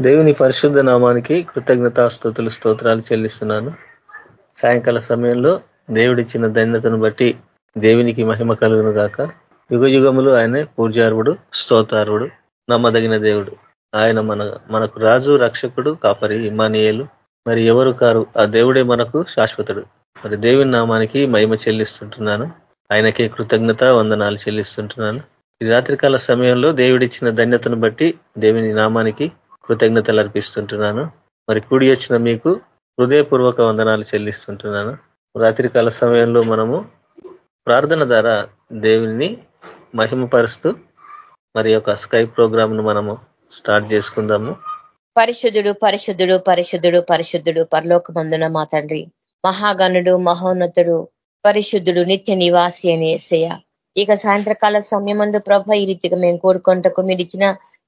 దేవుని పరిశుద్ధ నామానికి కృతజ్ఞతాస్థుతులు స్తోత్రాలు చెల్లిస్తున్నాను. సాయంకాల సమయంలో దేవుడిచ్చిన ధన్యతను బట్టి దేవునికి మహిమ కలుగును గాక. యుగ యుగములు ఆయనే పూజార్వుడు స్తోతార్వుడు నమ్మదగిన దేవుడు. ఆయన మన మనకు రాజు రక్షకుడు కాపరి ఇమానియేలు మరి ఎవరు కారు? ఆ దేవుడే మనకు శాశ్వతుడు. మరి దేవుని నామానికి మహిమ చెల్లిస్తుంటున్నాను. ఆయనకే కృతజ్ఞత వందనాలు చెల్లిస్తుంటున్నాను. ఈ రాత్రికాల సమయంలో దేవుడిచ్చిన ధన్యతను బట్టి దేవుని నామానికి కృతజ్ఞతలు అర్పిస్తుంటున్నాను మరి కూడి వచ్చిన మీకు హృదయపూర్వక వందనాలు చెల్లిస్తుంటున్నాను. రాత్రికాల సమయంలో మనము ప్రార్థన ద్వారా దేవుని మహిమపరుస్తూ మరి యొక్క స్కై ప్రోగ్రామ్ను మనము స్టార్ట్ చేసుకుందాము. పరిశుద్ధుడు పరిశుద్ధుడు పరిశుద్ధుడు పరిశుద్ధుడు పరలోకమందున మా తండ్రి మహాగణుడు మహోన్నతుడు పరిశుద్ధుడు నిత్య నివాసి అనేసయ ఇక సాయంత్రకాల సమయమందు ప్రభ ఈ రీతిగా మేము కోరుకుంటకు మీరు ఇచ్చిన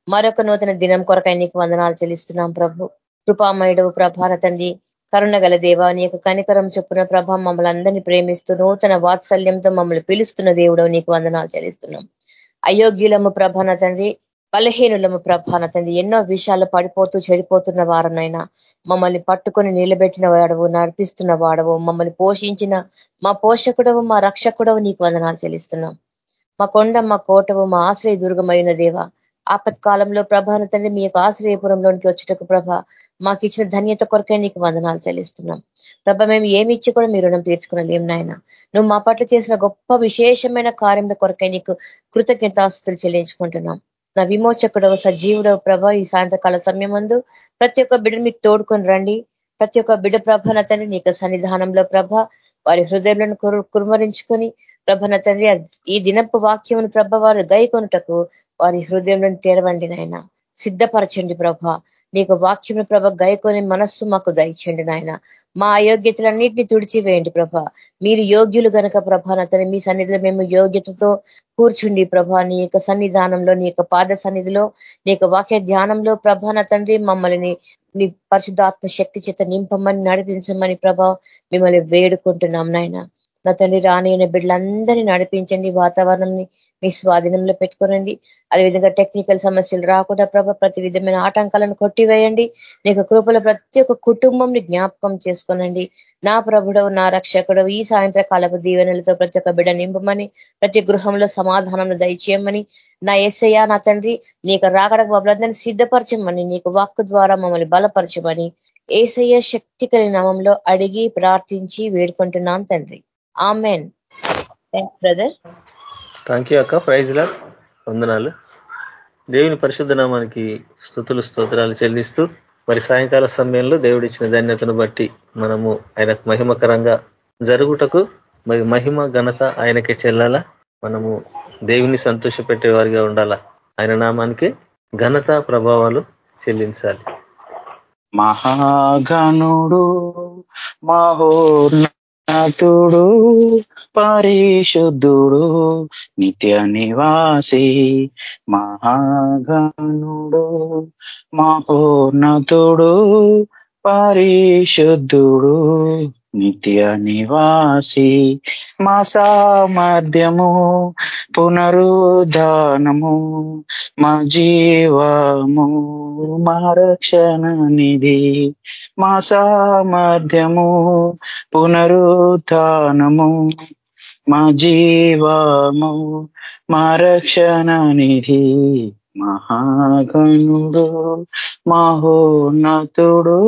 మరొక నూతన దినం కొరకై నీకు వందనాలు చెల్లిస్తున్నాం ప్రభు. కృపామయుడు ప్రభాన తండ్రి కరుణ గల దేవా నీ యొక్క కనికరం చొప్పున ప్రభ మమ్మల్ని అందరినీ ప్రేమిస్తూ నూతన వాత్సల్యంతో మమ్మల్ని పిలుస్తున్న దేవుడు నీకు వందనాలు చెల్లిస్తున్నాం. అయోగ్యులము ప్రభాన తండ్రి బలహీనులము ప్రభాన తండ్రి ఎన్నో విషయాలు పడిపోతూ చెడిపోతున్న వారనైనా మమ్మల్ని పట్టుకొని నిలబెట్టిన వాడవు నడిపిస్తున్న వాడవు మమ్మల్ని పోషించిన మా పోషకుడవు మా రక్షకుడవు నీకు వందనాలు చెల్లిస్తున్నాం. మా కొండ మా కోటవు మా ఆశ్రయ దుర్గమైన దేవ ఆపత్కాలంలో ప్రభాన తండ్రి మీ యొక్క ఆశ్రయపురంలోనికి వచ్చేటకు ప్రభ మాకు ఇచ్చిన ధన్యత కొరకే నీకు వందనాలు చెల్లిస్తున్నాం. ప్రభ మేము ఏమి ఇచ్చి కూడా మీ రుణం తీర్చుకునలేం నాయన. నువ్వు మా పట్ల చేసిన గొప్ప విశేషమైన కార్యముల కొరకే నీకు కృతజ్ఞతాస్తులు చెల్లించుకుంటున్నాం. నా విమోచకుడవ సజీవుడవ ప్రభ ఈ సాయంత్రకాల సమయం ప్రతి ఒక్క బిడ్డను మీకు తోడుకొని రండి. ప్రతి ఒక్క బిడ్డ ప్రభ నతని నీకు సన్నిధానంలో ప్రభ వారి హృదయంలో కురుమరించుకొని ప్రభన తండ్రి ఈ దినపు వాక్యమును ప్రభ వారు గైకొనుటకు వారి హృదయంలో తెరవండి నాయన. సిద్ధపరచండి ప్రభ. నీకు వాక్యం ప్రభ గైకొని మనస్సు మాకు దయచండి నాయన. మా అయోగ్యతలన్నింటినీ తుడిచివేయండి ప్రభ. మీరు యోగ్యులు గనక ప్రభ నతని మీ సన్నిధిలో మేము యోగ్యతతో కూర్చుండి ప్రభ నీ యొక్క సన్నిధానంలో నీ యొక్క పాద సన్నిధిలో నీ యొక్క వాక్య ధ్యానంలో ప్రభాన తండ్రి మమ్మల్ని నీ పరిశుద్ధాత్మ శక్తి చేత నింపమని నడిపించమని ప్రభ మిమ్మల్ని వేడుకుంటున్నాం నాయన. నా తండ్రి రాని బిడ్డలందరినీ నడిపించండి వాతావరణంని మీ స్వాధీనంలో పెట్టుకోనండి. అదేవిధంగా టెక్నికల్ సమస్యలు రాకుండా ప్రభ ప్రతి విధమైన ఆటంకాలను కొట్టివేయండి. నీకు కృపల ప్రతి ఒక్క కుటుంబంని జ్ఞాపకం చేసుకోనండి. నా ప్రభుడవు నా రక్షకుడు ఈ సాయంత్ర కాలపు దీవెనలతో ప్రతి ఒక్క బిడ్డ నింపమని ప్రతి గృహంలో సమాధానం దయచేయమని నా ఎస్ఐయా నా తండ్రి నీకు రాకడకు బాబులందరినీ సిద్ధపరచమని నీకు వాక్కు ద్వారా మమ్మల్ని బలపరచమని ఏసయ్య శక్తి కలిగిన నామంలో అడిగి ప్రార్థించి వేడుకుంటున్నాం తండ్రి. ఆమెన్. బ్రదర్ థ్యాంక్ యూ అక్క. ప్రైజ్ లా వందనాలు. దేవుని పరిశుద్ధ నామానికి స్థుతులు స్తోత్రాలు చెల్లిస్తూ మరి సాయంకాల సమయంలో దేవుడిచ్చిన ధన్యతను బట్టి మనము ఆయనకు మహిమకరంగా జరుగుటకు మరి మహిమ ఘనత ఆయనకే చెల్లాలా. మనము దేవుని సంతోష పెట్టేవారిగా ఉండాలా. ఆయన నామానికి ఘనత ప్రభావాలు చెల్లించాలి. మహాగణుడు మహోన్నతుడు పరిశుద్ధుడు నిత్య నివాసి మహాగణుడు మహోన్నతుడు పరిశుద్ధుడు నిత్య నివాసి మా సామర్థ్యము పునరుద్ధానము మా జీవము మా రక్షణ నిధి మా సామర్థ్యము పునరుద్ధానము మా జీవము మా రక్షణ నిధి మహాగణుడు మహోన్నతుడు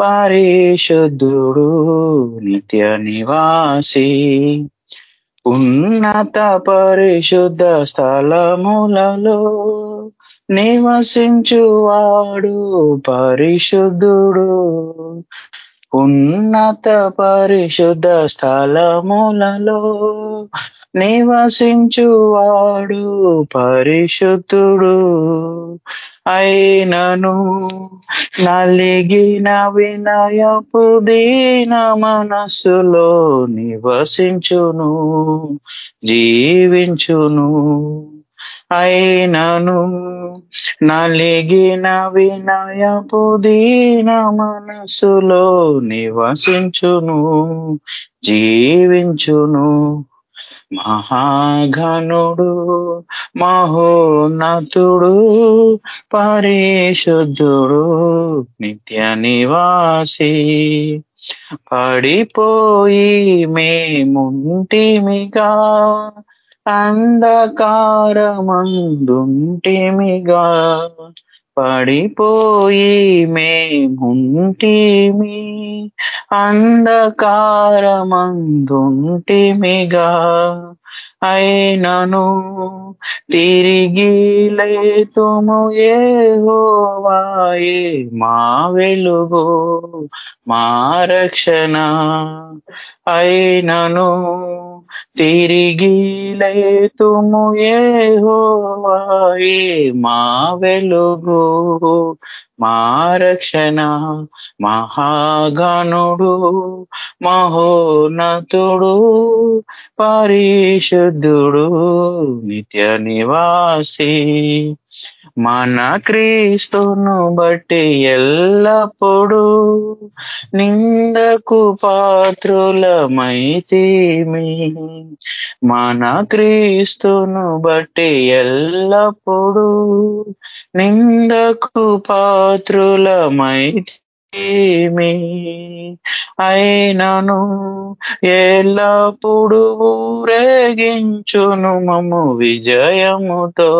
పరిశుద్ధుడు నిత్య నివాసి. ఉన్నత పరిశుద్ధ స్థలములలో నివసించువాడు పరిశుద్ధుడు. ఉన్నత పరిశుద్ధ స్థలములలో నివసించువాడు పరిశుద్ధుడు. అయినను నలిగిన వినయపు దీన మనస్సులో నివసించును జీవించును. అయినను నలిగిన వినయపు దీన మనసులో నివసించును జీవించును. మహాఘనుడు మహోన్నతుడు పరిశుద్ధుడు నిత్య నివాసి. పడిపోయి మేముంటిమిగా అంధకారమందుంటిమిగా. పడిపోయి మేముంటిమి అంధకారమందుంటిమిగా. అయినను తిరిగి లేతుము ఏహోవాయే మా వెలుగు మా రక్షణ అయినను తిరిగి లేతుము ఏహోవాయే మా వెలుగు మా రక్షణ మహాగణుడు మహోన్నతుడు పరిశుద్ధుడు నిత్య నివాసి. మన క్రీస్తును బట్టి ఎల్లప్పుడూ నిందకు పాత్రులమైతీమి. మన క్రీస్తును బట్టి ఎల్లప్పుడూ నిందకు ఏమి అయినను ఎల్లప్పుడు ఊరేగించును మము విజయముతో.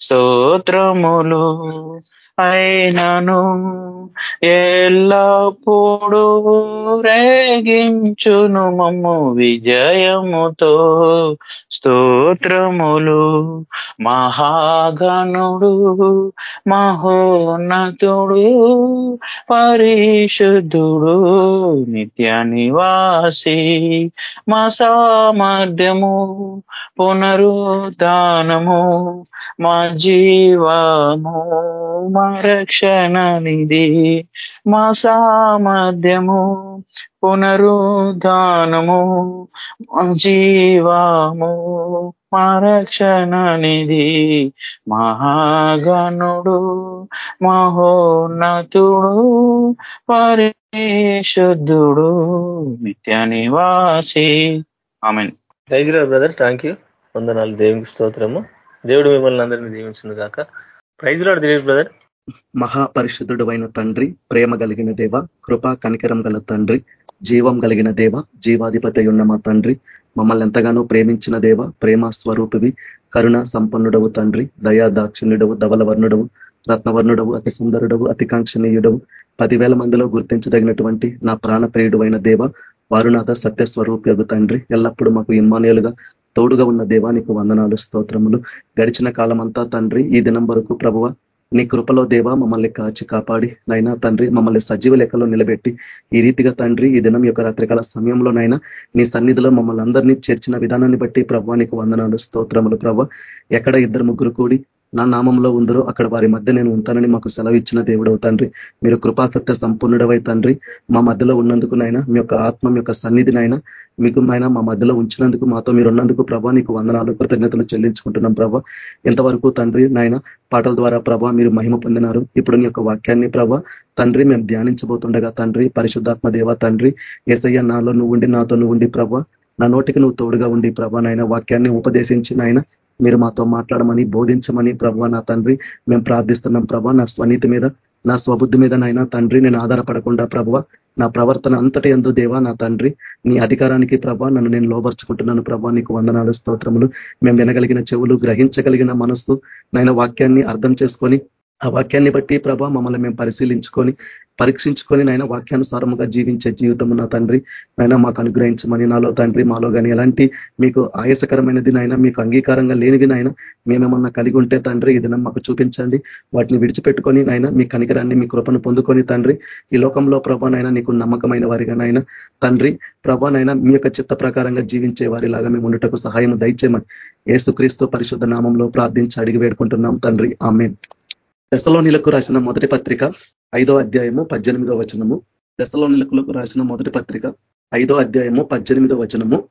స్తోత్రములు అయినను ఎల్లప్పుడూ రేగించును మమ్ము విజయముతో. స్తోత్రములు మహాగణుడు మహోన్నతుడు పరిశుద్ధుడు నిత్య నివాసి మా సామర్థ్యము పునరుద్ధానము మా జీవము మా రక్షణ నిధి మా సామర్థ్యము పునరుద్ధానము మా జీవము మా రక్షణ నిధి మహాగణుడు మహోన్నతుడు పరిశుద్ధుడు నిత్య నివాసి. Amen. Praise brother thank you వందనాలు దేవునికి స్తోత్రము. దేవుడు మిమ్మల్ని అందరినీ దీవించును గాక. ప్రైజ్ రాడు దిలీప్ బ్రదర్ మహాపరిశుద్ధుడు అయిన తండ్రి ప్రేమ కలిగిన దేవ కృపా కనికరం గల తండ్రి జీవం కలిగిన దేవ జీవాధిపతి ఉన్న మా తండ్రి మమ్మల్ని ఎంతగానో ప్రేమించిన దేవ ప్రేమ స్వరూపివి కరుణ సంపన్నుడవు తండ్రి దయా దాక్షిణ్యుడవు ధవలవర్ణుడవు రత్నవర్ణుడవు అతి సుందరుడవు అతికాంక్షణీయుడవు పదివేల మందిలో గుర్తించదగినటువంటి నా ప్రాణ ప్రియుడు అయిన దేవ వారునాథ సత్యస్వరూప్యగు తండ్రి ఎల్లప్పుడూ మాకు ఇన్మానియలుగా తోడుగా ఉన్న దేవానికి వందనాలు స్తోత్రములు. గడిచిన కాలమంతా తండ్రి ఈ దినం వరకు ప్రభువ నీ కృపలో దేవా మమ్మల్ని కాచి కాపాడి నైనా తండ్రి మమ్మల్ని సజీవ లెక్కలో నిలబెట్టి ఈ రీతిగా తండ్రి ఈ దినం యొక్క రాత్రికాల సమయంలోనైనా నీ సన్నిధిలో మమ్మల్ని అందరినీ చేర్చిన విధానాన్ని బట్టి ప్రభానికి నీకు వందనాలు స్తోత్రములు ప్రభ ఎక్కడ ఇద్దరు ముగ్గురు కూడి నా నామంలో ఉందరో అక్కడ వారి మధ్య నేను ఉంటానని మాకు సెలవు ఇచ్చిన దేవుడవు తండ్రి. మీరు కృపాసత్య సంపూర్ణుడవై తండ్రి. మా మధ్యలో ఉన్నందుకు నైనా మీ యొక్క ఆత్మ మీ యొక్క సన్నిధినైనా మీకు నైనా మా మధ్యలో ఉంచినందుకు మాతో మీరు ఉన్నందుకు ప్రభా నీకు వందనాలు కృతజ్ఞతలు చెల్లించుకుంటున్నాం ప్రభా. ఇంతవరకు తండ్రి నాయన పాటల ద్వారా ప్రభా మీరు మహిమ పొందినారు. ఇప్పుడు నీ యొక్క వాక్యాన్ని ప్రభా తండ్రి మేము ధ్యానించబోతుండగా తండ్రి పరిశుద్ధాత్మ దేవ తండ్రి ఏసయ్య నాలో నువ్వు ఉండి నాతో నువ్వు ఉండి ప్రభా. నా నోటికి నువ్వు తోడుగా ఉండి ప్రభా నాయన వాక్యాన్ని ఉపదేశించి నాయన మీరు మాతో మాట్లాడమని బోధించమని ప్రభా నా తండ్రి మేము ప్రార్థిస్తున్నాం ప్రభా నా స్వనీతి మీద నా స్వబుద్ధి మీద నైనా తండ్రి నేను ఆధారపడకుండా ప్రభావ నా ప్రవర్తన అంతటి ఎందు దేవా నా తండ్రి నీ అధికారానికి ప్రభా నన్ను నేను లోపరుచుకుంటున్నాను ప్రభా నీకు వందనాలు స్తోత్రములు. మేము వినగలిగిన చెవులు గ్రహించగలిగిన మనస్సు నైనా వాక్యాన్ని అర్థం చేసుకొని ఆ వాక్యాన్ని బట్టి ప్రభా మమ్మల్ని మేము పరిశీలించుకొని పరీక్షించుకొని నాయన వాక్యానుసారముగా జీవించే జీవితము నా తండ్రి నైనా మాకు అనుగ్రహించమని నాలో తండ్రి మాలో కానీ ఎలాంటి మీకు ఆయాసకరమైనది నాయన మీకు అంగీకారంగా లేనివి నాయన మేమేమన్నా కలిగి ఉంటే తండ్రి ఇది మాకు చూపించండి. వాటిని విడిచిపెట్టుకొని నాయన మీ కనికరాన్ని మీ కృపను పొందుకొని తండ్రి ఈ లోకంలో ప్రభానైనా నీకు నమ్మకమైన వారిగా నాయన తండ్రి ప్రభానైనా మీ యొక్క చిత్త ప్రకారంగా జీవించే వారిలాగా మేము ఉండటకు సహాయం దయచేయమని ఏసుక్రీస్తు పరిశుద్ధ నామంలో ప్రార్థించి అడిగి వేడుకుంటున్నాం తండ్రి. ఆమె దశలోనిలకు రాసిన మొదటి పత్రిక ఐదో అధ్యాయము పద్దెనిమిదో వచనము. దశలోనిలకు రాసిన మొదటి పత్రిక ఐదో అధ్యాయము పద్దెనిమిదో వచనము.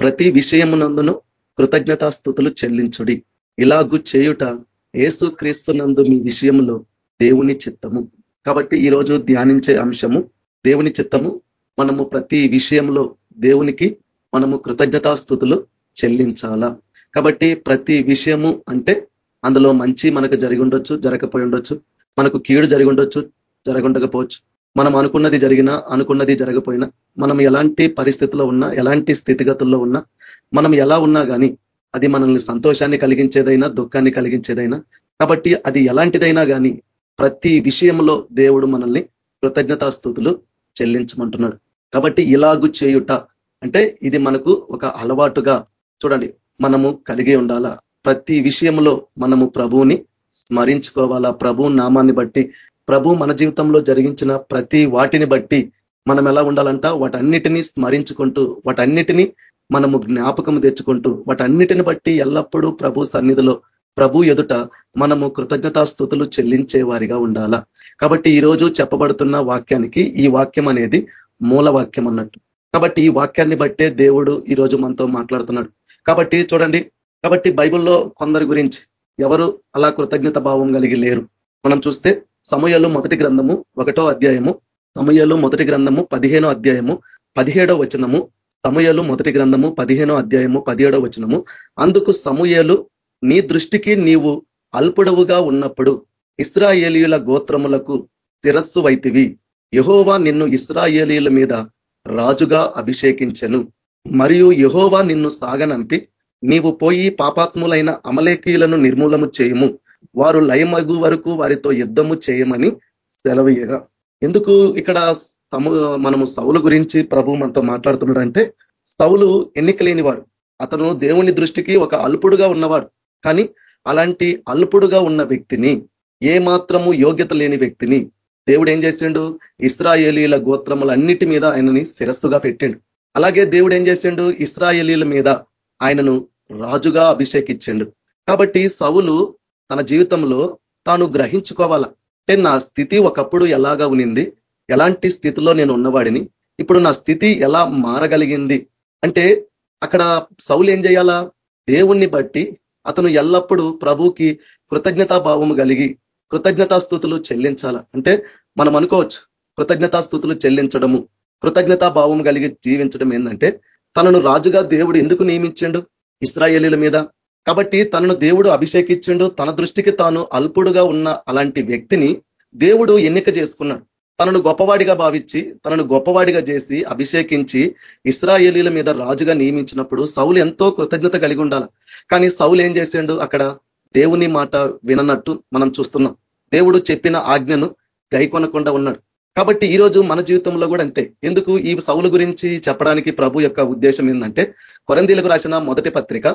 ప్రతి విషయమునందును కృతజ్ఞతాస్థుతులు చెల్లించుడి. ఇలాగు చేయుట ఏసు క్రీస్తునందు మీ విషయంలో దేవుని చిత్తము. కాబట్టి ఈరోజు ధ్యానించే అంశము దేవుని చిత్తము. మనము ప్రతి విషయంలో దేవునికి మనము కృతజ్ఞతాస్థుతులు చెల్లించాలా? కాబట్టి ప్రతి విషయము అంటే అందులో మంచి మనకు జరిగి ఉండొచ్చు జరగకపోయి ఉండొచ్చు. మనకు కీడు జరిగి ఉండొచ్చు జరగుండకపోవచ్చు మనం అనుకున్నది జరిగినా అనుకున్నది జరగపోయినా మనం ఎలాంటి పరిస్థితిలో ఉన్నా ఎలాంటి స్థితిగతుల్లో ఉన్నా మనం ఎలా ఉన్నా కానీ అది మనల్ని సంతోషాన్ని కలిగించేదైనా దుఃఖాన్ని కలిగించేదైనా కాబట్టి అది ఎలాంటిదైనా కానీ ప్రతి విషయంలో దేవుడు మనల్ని కృతజ్ఞతాస్థుతులు చెల్లించమంటున్నాడు. కాబట్టి ఇలాగు చేయుట అంటే ఇది మనకు ఒక అలవాటుగా చూడండి మనము కలిగి ఉండాలా? ప్రతి విషయంలో మనము ప్రభువుని స్మరించుకోవాలా? ప్రభు నామాన్ని బట్టి ప్రభు మన జీవితంలో జరిగించిన ప్రతి వాటిని బట్టి మనం ఎలా ఉండాలంట? వాటన్నిటినీ స్మరించుకుంటూ వాటన్నిటినీ మనము జ్ఞాపకం తెచ్చుకుంటూ వాటన్నిటిని బట్టి ఎల్లప్పుడూ ప్రభు సన్నిధిలో ప్రభు ఎదుట మనము కృతజ్ఞతాస్థుతులు చెల్లించే వారిగా ఉండాలా? కాబట్టి ఈరోజు చెప్పబడుతున్న వాక్యానికి ఈ వాక్యం అనేది మూల వాక్యం అన్నట్టు. కాబట్టి ఈ వాక్యాన్ని బట్టే దేవుడు ఈరోజు మనతో మాట్లాడుతున్నాడు. కాబట్టి చూడండి కాబట్టి బైబిల్లో కొందరి గురించి ఎవరు అలా కృతజ్ఞత భావం కలిగి లేరు. మనం చూస్తే సమయాలు మొదటి గ్రంథము ఒకటో అధ్యాయము సమయాలు మొదటి గ్రంథము పదిహేనో అధ్యాయము పదిహేడో వచనము సమయాలు మొదటి గ్రంథము పదిహేనో అధ్యాయము పదిహేడో వచనము. అందుకు సమూయలు నీ దృష్టికి నీవు అల్పుడవుగా ఉన్నప్పుడు ఇస్రాయేలీల గోత్రములకు శిరస్సు వైతివి. యహోవా నిన్ను ఇస్రాయేలీల మీద రాజుగా అభిషేకించను. మరియు యహోవా నిన్ను సాగనంపి నీవు పోయి పాపాత్ములైన అమలేకీయులను నిర్మూలము చేయము. వారు లయమగు వరకు వారితో యుద్ధము చేయమని సెలవీయగా ఎందుకు ఇక్కడ మనము సౌలు గురించి ప్రభు మనతో మాట్లాడుతున్నాడంటే సౌలు ఎన్నికలేనివాడు. అతను దేవుని దృష్టికి ఒక అల్పుడుగా ఉన్నవాడు. కానీ అలాంటి అల్పుడుగా ఉన్న వ్యక్తిని ఏ మాత్రము యోగ్యత లేని వ్యక్తిని దేవుడు ఏం చేసిండు? ఇస్రాయేలీల గోత్రములన్నిటి మీద ఆయనని శిరస్సుగా పెట్టిండు. అలాగే దేవుడు ఏం చేసిండు? ఇస్రాయేలీల మీద ఆయనను రాజుగా అభిషేకించండు. కాబట్టి సవులు తన జీవితంలో తాను గ్రహించుకోవాల. అంటే నా స్థితి ఒకప్పుడు ఎలాగా ఉనింది ఎలాంటి స్థితిలో నేను ఉన్నవాడిని? ఇప్పుడు నా స్థితి ఎలా మారగలిగింది? అంటే అక్కడ సౌలు ఏం చేయాలా? దేవుణ్ణి బట్టి అతను ఎల్లప్పుడూ ప్రభుకి కృతజ్ఞతాభావము కలిగి కృతజ్ఞతాస్థుతులు చెల్లించాల. అంటే మనం అనుకోవచ్చు కృతజ్ఞతాస్థుతులు చెల్లించడము కృతజ్ఞతాభావం కలిగి జీవించడం ఏంటంటే తనను రాజుగా దేవుడు ఎందుకు నియమించిండు? ఇస్రాయేలీల మీద. కాబట్టి తనను దేవుడు అభిషేకించిండు. తన దృష్టికి తాను అల్పుడుగా ఉన్న అలాంటి వ్యక్తిని దేవుడు ఎన్నిక చేసుకున్నాడు. తనను గొప్పవాడిగా భావించి తనను గొప్పవాడిగా చేసి అభిషేకించి ఇస్రాయేలీల మీద రాజుగా నియమించినప్పుడు సౌలు ఎంతో కృతజ్ఞత కలిగి ఉండాలి. కానీ సౌలు ఏం చేసిండు అక్కడ? దేవుని మాట విననట్టు మనం చూస్తున్నాం. దేవుడు చెప్పిన ఆజ్ఞను గైకొనకుండా ఉన్నాడు. కాబట్టి ఈరోజు మన జీవితంలో కూడా అంతే. ఎందుకు? ఈ సౌలు గురించి చెప్పడానికి ప్రభు యొక్క ఉద్దేశం ఏంటంటే కొరందీలకు రాసిన మొదటి పత్రిక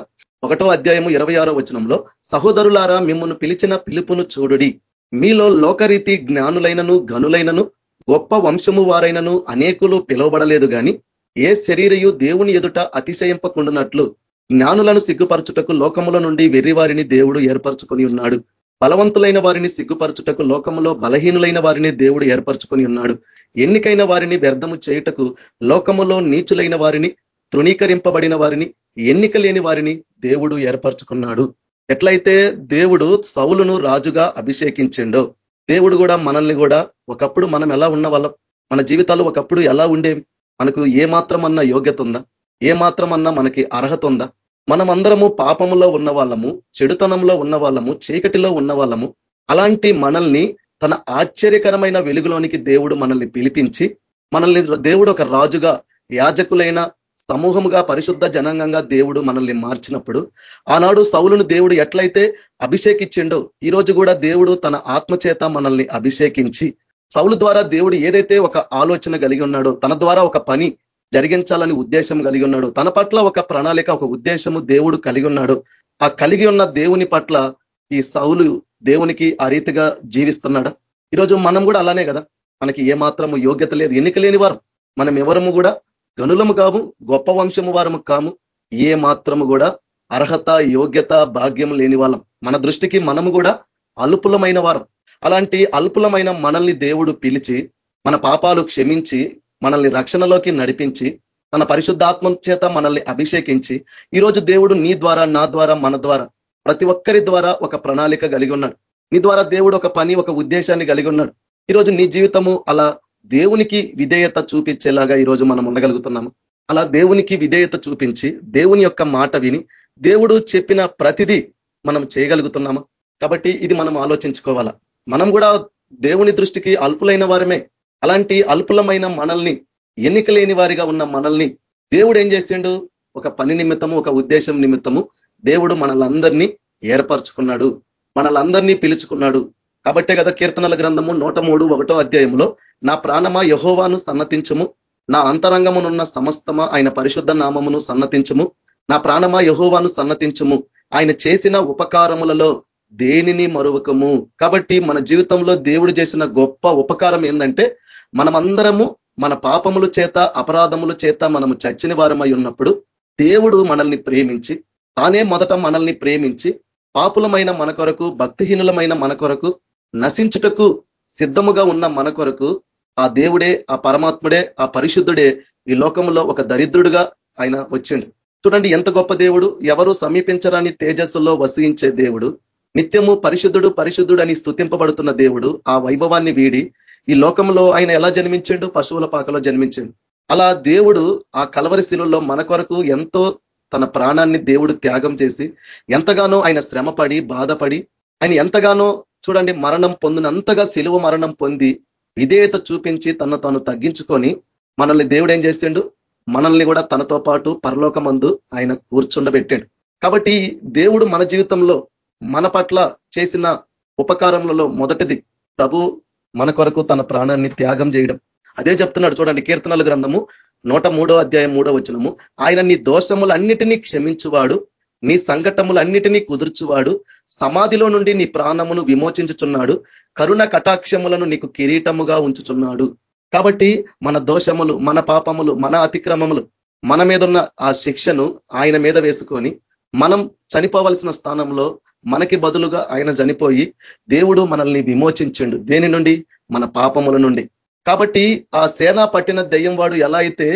ఒకటో అధ్యాయము ఇరవై ఆరో వచనంలో సహోదరులారా మిమ్మల్ని పిలిచిన పిలుపును చూడుడి. మీలో లోకరీతి జ్ఞానులైనను గనులైనను గొప్ప వంశము వారైనను అనేకులు పిలువబడలేదు గాని ఏ శరీరయు దేవుని ఎదుట అతిశయింపకుండునట్లు జ్ఞానులను సిగ్గుపరచుటకు లోకముల నుండి వెర్రివారిని దేవుడు ఏర్పరచుకొని ఉన్నాడు. బలవంతులైన వారిని సిగ్గుపరచుటకు లోకములో బలహీనులైన వారిని దేవుడు ఏర్పరచుకొని ఉన్నాడు. ఎన్నికైన వారిని వ్యర్థము చేయుటకు లోకములో నీచులైన వారిని తృణీకరింపబడిన వారిని ఎన్నిక లేని వారిని దేవుడు ఏర్పరచుకున్నాడు. ఎట్లయితే దేవుడు సౌలును రాజుగా అభిషేకించిండో దేవుడు కూడా మనల్ని కూడా ఒకప్పుడు మనం ఎలా ఉన్న వాళ్ళం? మన జీవితాలు ఒకప్పుడు ఎలా ఉండేవి? మనకు ఏ మాత్రమన్నా యోగ్యత ఉందా? ఏ మాత్రమన్నా మనకి అర్హత ఉందా? మనమందరము పాపములో ఉన్న వాళ్ళము చెడుతనంలో ఉన్న వాళ్ళము చీకటిలో ఉన్న వాళ్ళము అలాంటి మనల్ని తన ఆశ్చర్యకరమైన వెలుగులోనికి దేవుడు మనల్ని పిలిపించి మనల్ని దేవుడు ఒక రాజుగా యాజకులైన సమూహముగా పరిశుద్ధ జనాంగంగా దేవుడు మనల్ని మార్చినప్పుడు ఆనాడు సౌలును దేవుడు ఎట్లయితే అభిషేకించిండో ఈరోజు కూడా దేవుడు తన ఆత్మచేత మనల్ని అభిషేకించి సౌలు ద్వారా దేవుడు ఏదైతే ఒక ఆలోచన కలిగి ఉన్నాడో తన ద్వారా ఒక పని జరిగించాలని ఉద్దేశం కలిగి ఉన్నాడు. తన పట్ల ఒక ప్రణాళిక ఒక ఉద్దేశము దేవుడు కలిగి ఉన్నాడు. ఆ కలిగి ఉన్న దేవుని పట్ల ఈ సౌలు దేవునికి ఆ రీతిగా జీవిస్తున్నాడా? ఈరోజు మనం కూడా అలానే కదా. మనకి ఏ మాత్రము యోగ్యత లేదు. ఎన్నిక లేని వారు. మనం ఎవరము కూడా? గనులము కాము గొప్ప వంశము వారము కాము. ఏ మాత్రము కూడా అర్హత యోగ్యత భాగ్యం లేని వాళ్ళం. మన దృష్టికి మనము కూడా అల్పులమైన వారం. అలాంటి అల్పులమైన మనల్ని దేవుడు పిలిచి మన పాపాలు క్షమించి మనల్ని రక్షణలోకి నడిపించి తన పరిశుద్ధాత్మ చేత మనల్ని అభిషేకించి ఈరోజు దేవుడు నీ ద్వారా నా ద్వారా మన ద్వారా ప్రతి ఒక్కరి ద్వారా ఒక ప్రణాళిక కలిగి ఉన్నాడు. నీ ద్వారా దేవుడు ఒక పని ఒక ఉద్దేశాన్ని కలిగి ఉన్నాడు. ఈరోజు నీ జీవితము అలా దేవునికి విధేయత చూపించేలాగా ఈరోజు మనం ఉండగలుగుతున్నాము. అలా దేవునికి విధేయత చూపించి దేవుని యొక్క మాట విని దేవుడు చెప్పిన ప్రతిదీ మనం చేయగలుగుతున్నామా? కాబట్టి ఇది మనం ఆలోచించుకోవాలా. మనం కూడా దేవుని దృష్టికి అల్పులైన వారమే. అలాంటి అల్పులమైన మనల్ని ఎన్నిక లేని వారిగా ఉన్న మనల్ని దేవుడు ఏం చేసిండు? ఒక పని నిమిత్తము ఒక ఉద్దేశం నిమిత్తము దేవుడు మనలందరినీ ఏర్పరచుకున్నాడు. మనలందరినీ పిలుచుకున్నాడు. కాబట్టే కదా కీర్తనల గ్రంథము నూట మూడు ఒకటో అధ్యాయంలో నా ప్రాణమా యహోవాను సన్నతించము నా అంతరంగమునున్న సమస్తమా ఆయన పరిశుద్ధ నామమును సన్నతించము నా ప్రాణమా యహోవాను సన్నతించము ఆయన చేసిన ఉపకారములలో దేనిని మరువకము? కాబట్టి మన జీవితంలో దేవుడు చేసిన గొప్ప ఉపకారం ఏంటంటే మనమందరము మన పాపముల చేత అపరాధముల చేత మనము చచ్చిన వారమై ఉన్నప్పుడు దేవుడు మనల్ని ప్రేమించి తానే మొదట మనల్ని ప్రేమించి పాపులమైన మన కొరకు భక్తిహీనులమైన మన కొరకు నశించుటకు సిద్ధముగా ఉన్న మన కొరకు ఆ దేవుడే ఆ పరమాత్ముడే ఆ పరిశుద్ధుడే ఈ లోకంలో ఒక దరిద్రుడుగా ఆయన వచ్చిండు. చూడండి ఎంత గొప్ప దేవుడు. ఎవరు సమీపించరాని తేజస్సులో వసించే దేవుడు. నిత్యము పరిశుద్ధుడు పరిశుద్ధుడు అని స్థుతింపబడుతున్న దేవుడు. ఆ వైభవాన్ని వీడి ఈ లోకంలో ఆయన ఎలా జన్మించిండు పశువుల పాకలో జన్మించిండు. అలా దేవుడు ఆ కలవరి శిలువలో మన కొరకు ఎంతో తన ప్రాణాన్ని దేవుడు త్యాగం చేసి ఎంతగానో ఆయన శ్రమపడి బాధపడి ఆయన ఎంతగానో చూడండి మరణం పొందినంతగా శిలువ మరణం పొంది విధేయత చూపించి తను తాను తగ్గించుకొని మనల్ని దేవుడు ఏం చేసిండు? మనల్ని కూడా తనతో పాటు పరలోకమందు ఆయన కూర్చుండబెట్టాడు. కాబట్టి దేవుడు మన జీవితంలో మన పట్ల చేసిన ఉపకారములలో మొదటిది ప్రభు మన కొరకు తన ప్రాణాన్ని త్యాగం చేయడం. అదే చెప్తున్నాడు చూడండి కీర్తనల గ్రంథము నూట మూడో అధ్యాయం మూడో వచనము. ఆయన నీ దోషములన్నిటినీ క్షమించువాడు నీ సంఘటములన్నిటినీ కుదుర్చువాడు సమాధిలో నుండి నీ ప్రాణమును విమోచించుచున్నాడు కరుణ కటాక్షములను నీకు కిరీటముగా ఉంచుచున్నాడు. కాబట్టి మన దోషములు మన పాపములు మన అతిక్రమములు మన మీదున్న ఆ శిక్షను ఆయన మీద వేసుకొని మనం చనిపోవలసిన స్థానంలో మనకి బదులుగా ఆయన చనిపోయి దేవుడు మనల్ని విమోచించిండు. దేని నుండి? మన పాపముల నుండి. కాబట్టి ఆ సేన పట్టిన దెయ్యం వాడు ఎలా అయితే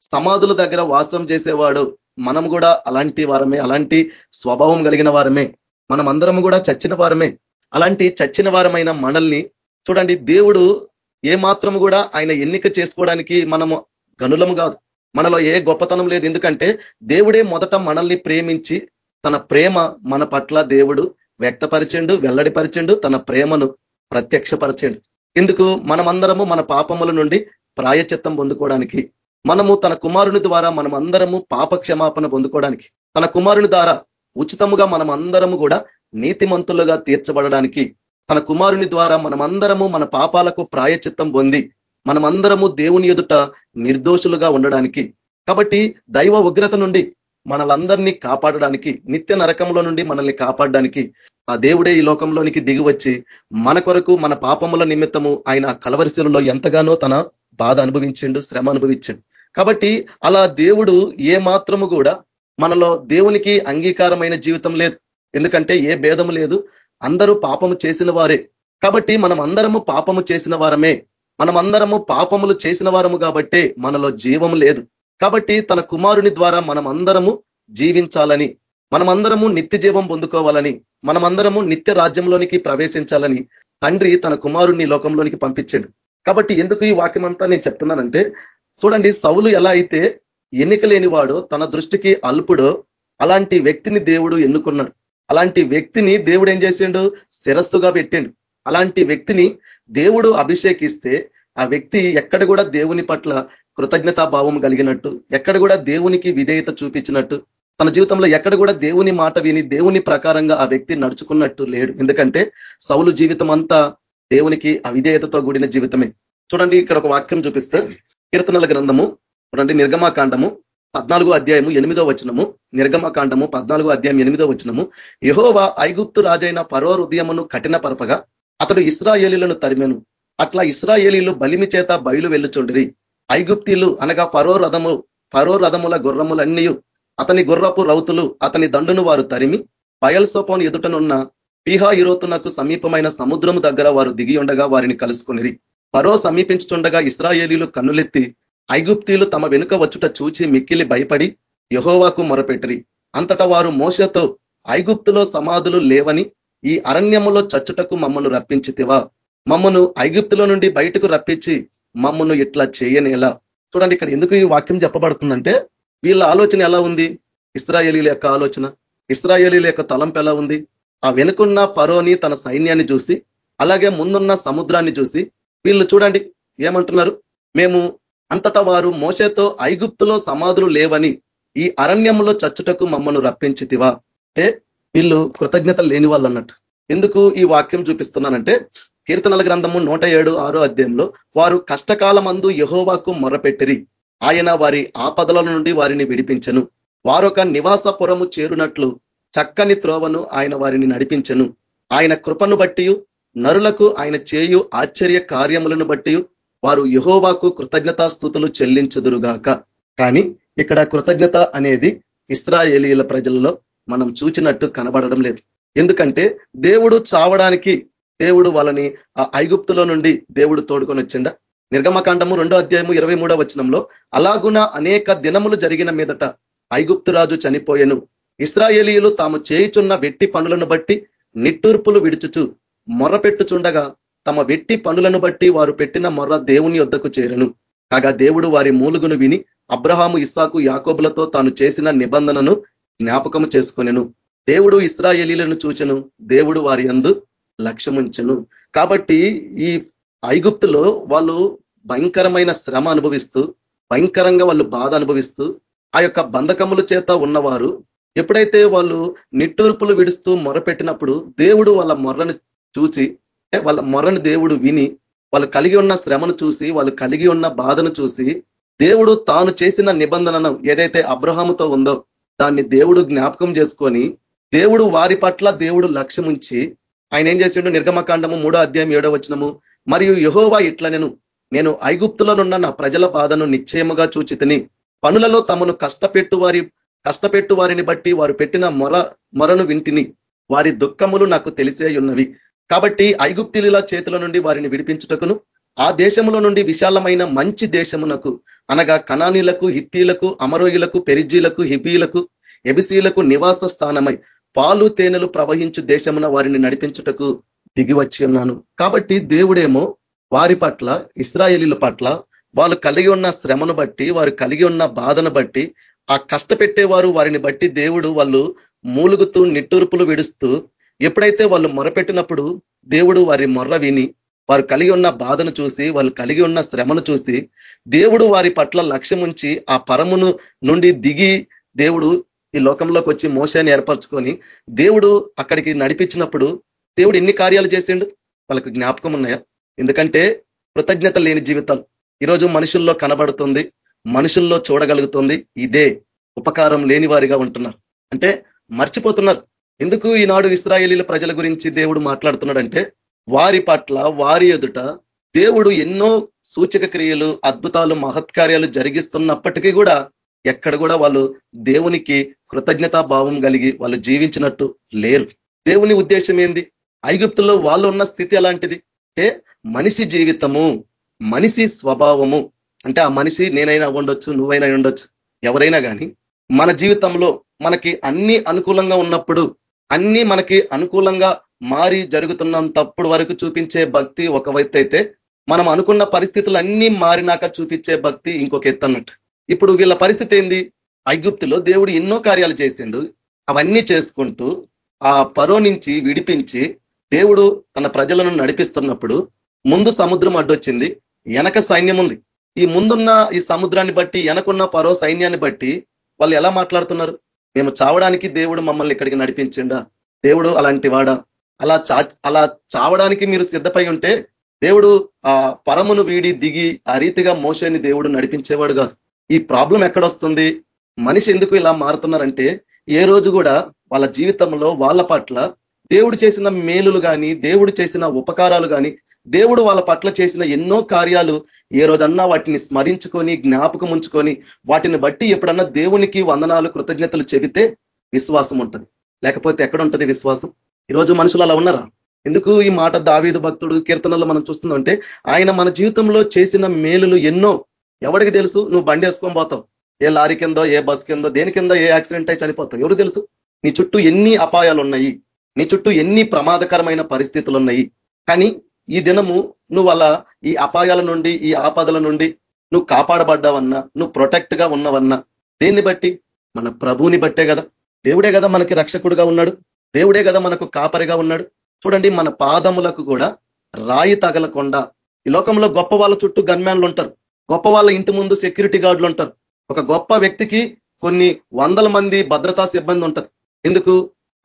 సమాధుల దగ్గర వాసం చేసేవాడు మనం కూడా అలాంటి వారమే అలాంటి స్వభావం కలిగిన వారమే మనం అందరం కూడా చచ్చిన వారమే అలాంటి చచ్చిన వారమైన మనల్ని చూడండి దేవుడు ఏ మాత్రము కూడా ఆయన ఎన్నిక చేసుకోవడానికి మనము గనులము కాదు. మనలో ఏ గొప్పతనం లేదు. ఎందుకంటే దేవుడే మొదట మనల్ని ప్రేమించి తన ప్రేమ మన పట్ల దేవుడు వ్యక్తపరిచిండు వెల్లడిపరిచిండు తన ప్రేమను ప్రత్యక్షపరచండు. ఎందుకు మనమందరము మన పాపముల నుండి ప్రాయచిత్తం పొందుకోవడానికి మనము తన కుమారుని ద్వారా మనం అందరము పాప క్షమాపణ పొందుకోవడానికి తన కుమారుని ద్వారా ఉచితముగా మనం అందరము కూడా నీతిమంతులుగా తీర్చబడడానికి తన కుమారుని ద్వారా మనమందరము మన పాపాలకు ప్రాయచిత్తం పొంది మనమందరము దేవుని ఎదుట నిర్దోషులుగా ఉండడానికి. కాబట్టి దైవ ఉగ్రత నుండి మనలందరినీ కాపాడడానికి నిత్య నరకంలో నుండి మనల్ని కాపాడడానికి ఆ దేవుడే ఈ లోకంలోనికి దిగి వచ్చి మన కొరకు మన పాపముల నిమిత్తము ఆయన కలవరిశిలలో ఎంతగానో తన బాధ అనుభవించిండు శ్రమ అనుభవించిండు. కాబట్టి అలా దేవుడు ఏ మాత్రము కూడా మనలో దేవునికి అంగీకారమైన జీవితం లేదు. ఎందుకంటే ఏ భేదము లేదు. అందరూ పాపము చేసిన వారే. కాబట్టి మనం అందరము పాపము చేసిన వారమే. మనమందరము పాపములు చేసిన వారము కాబట్టే మనలో జీవం లేదు. కాబట్టి తన కుమారుని ద్వారా మనమందరము జీవించాలని మనమందరము నిత్య జీవం పొందుకోవాలని మనమందరము నిత్య రాజ్యంలోనికి ప్రవేశించాలని తండ్రి తన కుమారుణ్ణి లోకంలోనికి పంపించాడు. కాబట్టి ఎందుకు ఈ వాక్యం అంతా నేను చెప్తున్నానంటే చూడండి సౌలు ఎలా అయితే ఎన్నిక లేనివాడో తన దృష్టికి అల్పుడో అలాంటి వ్యక్తిని దేవుడు ఎన్నుకున్నాడు. అలాంటి వ్యక్తిని దేవుడు ఏం చేసిండు? శిరస్సుగా పెట్టిండు. అలాంటి వ్యక్తిని దేవుడు అభిషేకిస్తే ఆ వ్యక్తి ఎక్కడ కూడా దేవుని పట్ల కృతజ్ఞతా భావం కలిగినట్టు ఎక్కడ కూడా దేవునికి విధేయత చూపించినట్టు తన జీవితంలో ఎక్కడ కూడా దేవుని మాట విని దేవుని ప్రకారంగా ఆ వ్యక్తి నడుచుకున్నట్టు లేడు. ఎందుకంటే సౌలు జీవితం అంతా దేవునికి అవిధేయతతో కూడిన జీవితమే. చూడండి ఇక్కడ ఒక వాక్యం చూపిస్తే కీర్తనల గ్రంథము చూడండి నిర్గమాకాండము పద్నాలుగో అధ్యాయము ఎనిమిదో వచనము నిర్గమకాండము పద్నాలుగో అధ్యాయం ఎనిమిదో వచనము. యహోవా ఐగుప్తు రాజైన పరో హృదయమును కఠిన పరపగా అతడు ఇస్రాయేలీలను తరిమెను. అట్లా ఇస్రాయేలీలు బలిమి చేత బయలు వెళ్ళుచుండిరి. ఐగుప్తీలు అనగా ఫరో రథము ఫరో రథముల గుర్రములన్నీ అతని గుర్రపు రౌతులు అతని దండును వారు తరిమి బయల్సోపోన్ ఎదుటనున్న పీహా ఇరోతునకు సమీపమైన సముద్రము దగ్గర వారు దిగి ఉండగా వారిని కలుసుకునిరి. ఫరో సమీపించుచుండగా ఇస్రాయేలీలు కన్నులెత్తి ఐగుప్తీలు తమ వెనుక వచ్చుట చూచి మిక్కిలి భయపడి యహోవాకు మొరపెట్టిరి. అంతటా వారు మోసతో ఐగుప్తులో సమాధులు లేవని ఈ అరణ్యములో చచ్చుటకు మమ్మను రప్పించితివా? మమ్మను ఐగుప్తులో నుండి బయటకు రప్పించి మమ్మను ఇట్లా చేయనేలా? చూడండి ఇక్కడ ఎందుకు ఈ వాక్యం చెప్పబడుతుందంటే వీళ్ళ ఆలోచన ఎలా ఉంది? ఇస్రాయేలీల యొక్క ఆలోచన. ఇస్రాయేలీల యొక్క తలంపు ఎలా ఉంది? ఆ వెనుకున్న ఫరోని తన సైన్యాన్ని చూసి అలాగే ముందున్న సముద్రాన్ని చూసి వీళ్ళు చూడండి ఏమంటున్నారు? మేము అంతటా వారు మోసతో ఐగుప్తులో సమాధులు లేవని ఈ అరణ్యంలో చచ్చుటకు మమ్మను రప్పించితివా? అంటే వీళ్ళు కృతజ్ఞత లేని వాళ్ళు అన్నట్టు ఎందుకు ఈ వాక్యం చూపిస్తున్నానంటే కీర్తనల గ్రంథము నూట ఏడు ఆరో అధ్యాయంలో వారు కష్టకాలమందు యహోవాకు మొరపెట్టిరి. ఆయన వారి ఆపదల నుండి వారిని విడిపించను. వారొక నివాసపురము చేరునట్లు చక్కని త్రోవను ఆయన వారిని నడిపించను. ఆయన కృపను బట్టి నరులకు ఆయన చేయు ఆశ్చర్య కార్యములను బట్టి వారు యహోవాకు కృతజ్ఞతాస్థుతులు చెల్లించుదురుగాక. కానీ ఇక్కడ కృతజ్ఞత అనేది ఇస్రాయేలీల ప్రజలలో మనం చూచినట్టు కనబడడం లేదు. ఎందుకంటే దేవుడు చావడానికి దేవుడు వాళ్ళని ఆ ఐగుప్తులో నుండి దేవుడు తోడుకొని వచ్చిండ? నిర్గమకాండము రెండో అధ్యాయము ఇరవై మూడో వచనంలో అలాగున అనేక దినములు జరిగిన మీదట ఐగుప్తు రాజు చనిపోయెను. ఇస్రాయేలీలు తాము చేయుచున్న వెట్టి పనులను బట్టి నిట్టూర్పులు విడుచుచు మొర్రపెట్టుచుండగా తమ వెట్టి పనులను బట్టి వారు పెట్టిన మొర్ర దేవుని వద్దకు చేరను. కాగా దేవుడు వారి మూలుగును విని అబ్రహాము ఇస్సాకు యాకోబులతో తాను చేసిన నిబంధనను జ్ఞాపకము చేసుకునేను. దేవుడు ఇస్రాయేలీలను చూచను. దేవుడు వారి అందు లక్ష్యముంచను. కాబట్టి ఈ ఐగుప్తులో వాళ్ళు భయంకరమైన శ్రమ అనుభవిస్తూ భయంకరంగా వాళ్ళు బాధ అనుభవిస్తూ ఆ యొక్క బంధకముల చేత ఉన్నవారు ఎప్పుడైతే వాళ్ళు నిట్టూర్పులు విడుస్తూ మొరపెట్టినప్పుడు దేవుడు వాళ్ళ మొర్రను చూచి వాళ్ళ మొర్రను దేవుడు విని వాళ్ళు కలిగి ఉన్న శ్రమను చూసి వాళ్ళు కలిగి ఉన్న బాధను చూసి దేవుడు తాను చేసిన నిబంధనను ఏదైతే అబ్రహాముతో ఉందో దాన్ని దేవుడు జ్ఞాపకం చేసుకొని దేవుడు వారి పట్ల దేవుడు లక్ష్యముంచి ఆయన ఏం చేసిండు? నిర్గమకాండము మూడో అధ్యాయం ఏడో వచనము మరియు యహోవా ఇట్లనెను నేను ఐగుప్తులనున్న నా ప్రజల బాధను నిశ్చయముగా చూచితిని. పనులలో తమను కష్టపెట్టు వారి కష్టపెట్టు వారిని బట్టి వారు పెట్టిన మొర మొరను వింటిని. వారి దుఃఖములు నాకు తెలిసే ఉన్నవి కాబట్టి ఐగుప్తిల చేతుల నుండి వారిని విడిపించుటకును ఆ దేశములో నుండి విశాలమైన మంచి దేశమునకు అనగా కణానీలకు హిత్తీలకు అమరోయులకు పెరిజీలకు హిబీలకు ఎబిసీలకు నివాస స్థానమై పాలు తేనెలు ప్రవహించు దేశమున వారిని నడిపించుటకు దిగివచ్చి ఉన్నాను. కాబట్టి దేవుడేమో వారి పట్ల ఇస్రాయేలీల పట్ల వాళ్ళు కలిగి ఉన్న శ్రమను బట్టి వారు కలిగి ఉన్న బాధను బట్టి ఆ కష్టపెట్టేవారు వారిని బట్టి దేవుడు వాళ్ళు మూలుగుతూ నిట్టూర్పులు విడుస్తూ ఎప్పుడైతే వాళ్ళు మొరపెట్టినప్పుడు దేవుడు వారి మొర్ర విని వారు కలిగి ఉన్న బాధను చూసి వాళ్ళు కలిగి ఉన్న శ్రమను చూసి దేవుడు వారి పట్ల లక్ష్యం ఉంచి ఆ పరమును నుండి దిగి దేవుడు ఈ లోకంలోకి వచ్చి మోసాన్ని ఏర్పరచుకొని దేవుడు అక్కడికి నడిపించినప్పుడు దేవుడు ఎన్ని కార్యాలు చేసిండు? వాళ్ళకు జ్ఞాపకం ఉన్నాయా? ఎందుకంటే కృతజ్ఞత లేని జీవితం. ఈరోజు మనుషుల్లో కనబడుతుంది మనుషుల్లో చూడగలుగుతుంది ఇదే ఉపకారం లేని వారిగా ఉంటున్నారు. అంటే మర్చిపోతున్నారు. ఎందుకు ఈనాడు ఇస్రాయేలీల ప్రజల గురించి దేవుడు మాట్లాడుతున్నాడంటే వారి పట్ల వారి ఎదుట దేవుడు ఎన్నో సూచక క్రియలు అద్భుతాలు మహత్కార్యాలు జరిగిస్తున్నప్పటికీ కూడా ఎక్కడ కూడా వాళ్ళు దేవునికి కృతజ్ఞతా భావం కలిగి వాళ్ళు జీవించినట్టు లేరు. దేవుని ఉద్దేశం ఏంది? ఐగుప్తులో వాళ్ళు ఉన్న స్థితి ఎలాంటిది? అంటే మనిషి జీవితము మనిషి స్వభావము. అంటే ఆ మనిషి నేనైనా ఉండొచ్చు నువ్వైనా ఉండొచ్చు ఎవరైనా కానీ మన జీవితంలో మనకి అన్ని అనుకూలంగా ఉన్నప్పుడు అన్ని మనకి అనుకూలంగా మారి జరుగుతున్నంతప్పుడు వరకు చూపించే భక్తి ఒక అయితే మనం అనుకున్న పరిస్థితులన్నీ మారినాక చూపించే భక్తి ఇంకొక ఎత్తు అన్నట్టు. ఇప్పుడు వీళ్ళ పరిస్థితి ఏంది? ఐగుప్తులో దేవుడు ఎన్నో కార్యాలు చేసిండు. అవన్నీ చేసుకుంటూ ఆ పరో నుంచి విడిపించి దేవుడు తన ప్రజలను నడిపిస్తున్నప్పుడు ముందు సముద్రం అడ్డొచ్చింది వెనక సైన్యం ఉంది. ఈ ముందున్న ఈ సముద్రాన్ని బట్టి వెనకున్న పరో సైన్యాన్ని బట్టి వాళ్ళు ఎలా మాట్లాడుతున్నారు? మేము చావడానికి దేవుడు మమ్మల్ని ఇక్కడికి నడిపించిండా? దేవుడు అలాంటి వాడా? అలా చా అలా చావడానికి మీరు సిద్ధపై ఉంటే దేవుడు ఆ పరమును వీడి దిగి ఆ రీతిగా మోసాన్ని దేవుడు నడిపించేవాడు కాదు. ఈ ప్రాబ్లం ఎక్కడొస్తుంది? మనిషి ఎందుకు ఇలా మారుతున్నారంటే ఏ రోజు కూడా వాళ్ళ జీవితంలో వాళ్ళ పట్ల దేవుడు చేసిన మేలులు కానీ దేవుడు చేసిన ఉపకారాలు కానీ దేవుడు వాళ్ళ పట్ల చేసిన ఎన్నో కార్యాలు ఏ రోజన్నా వాటిని స్మరించుకొని జ్ఞాపకం ఉంచుకొని వాటిని బట్టి ఎప్పుడన్నా దేవునికి వందనాలు కృతజ్ఞతలు చెబితే విశ్వాసం ఉంటుంది. లేకపోతే ఎక్కడ ఉంటుంది విశ్వాసం? ఈరోజు మనుషులు అలా ఉన్నారా? ఎందుకు ఈ మాట దావీదు భక్తుడు కీర్తనలో మనం చూస్తుందంటే ఆయన మన జీవితంలో చేసిన మేలులు ఎన్నో. ఎవరికి తెలుసు? నువ్వు బండి వేసుకొని పోతావు. ఏ లారీ కిందో ఏ బస్ కిందో దేని కింద ఏ యాక్సిడెంట్ అయి చనిపోతావు. ఎవరు తెలుసు? నీ చుట్టూ ఎన్ని అపాయాలు ఉన్నాయి నీ చుట్టూ ఎన్ని ప్రమాదకరమైన పరిస్థితులు ఉన్నాయి కానీ ఈ దినము నువ్వు అలా ఈ అపాయాల నుండి ఈ ఆపదల నుండి నువ్వు కాపాడబడ్డావన్నా నువ్వు ప్రొటెక్ట్గా ఉన్నవన్నా దేన్ని బట్టి? మన ప్రభువుని బట్టే కదా. దేవుడే కదా మనకి రక్షకుడుగా ఉన్నాడు. దేవుడే కదా మనకు కాపరిగా ఉన్నాడు. చూడండి మన పాదములకు కూడా రాయి తగలకుండా ఈ లోకంలో గొప్ప వాళ్ళ చుట్టూ గన్మ్యాన్లు ఉంటారు. గొప్ప వాళ్ళ ఇంటి ముందు సెక్యూరిటీ గార్డులు ఉంటారు. ఒక గొప్ప వ్యక్తికి కొన్ని వందల మంది భద్రతా సిబ్బంది ఉంటుంది. ఎందుకు?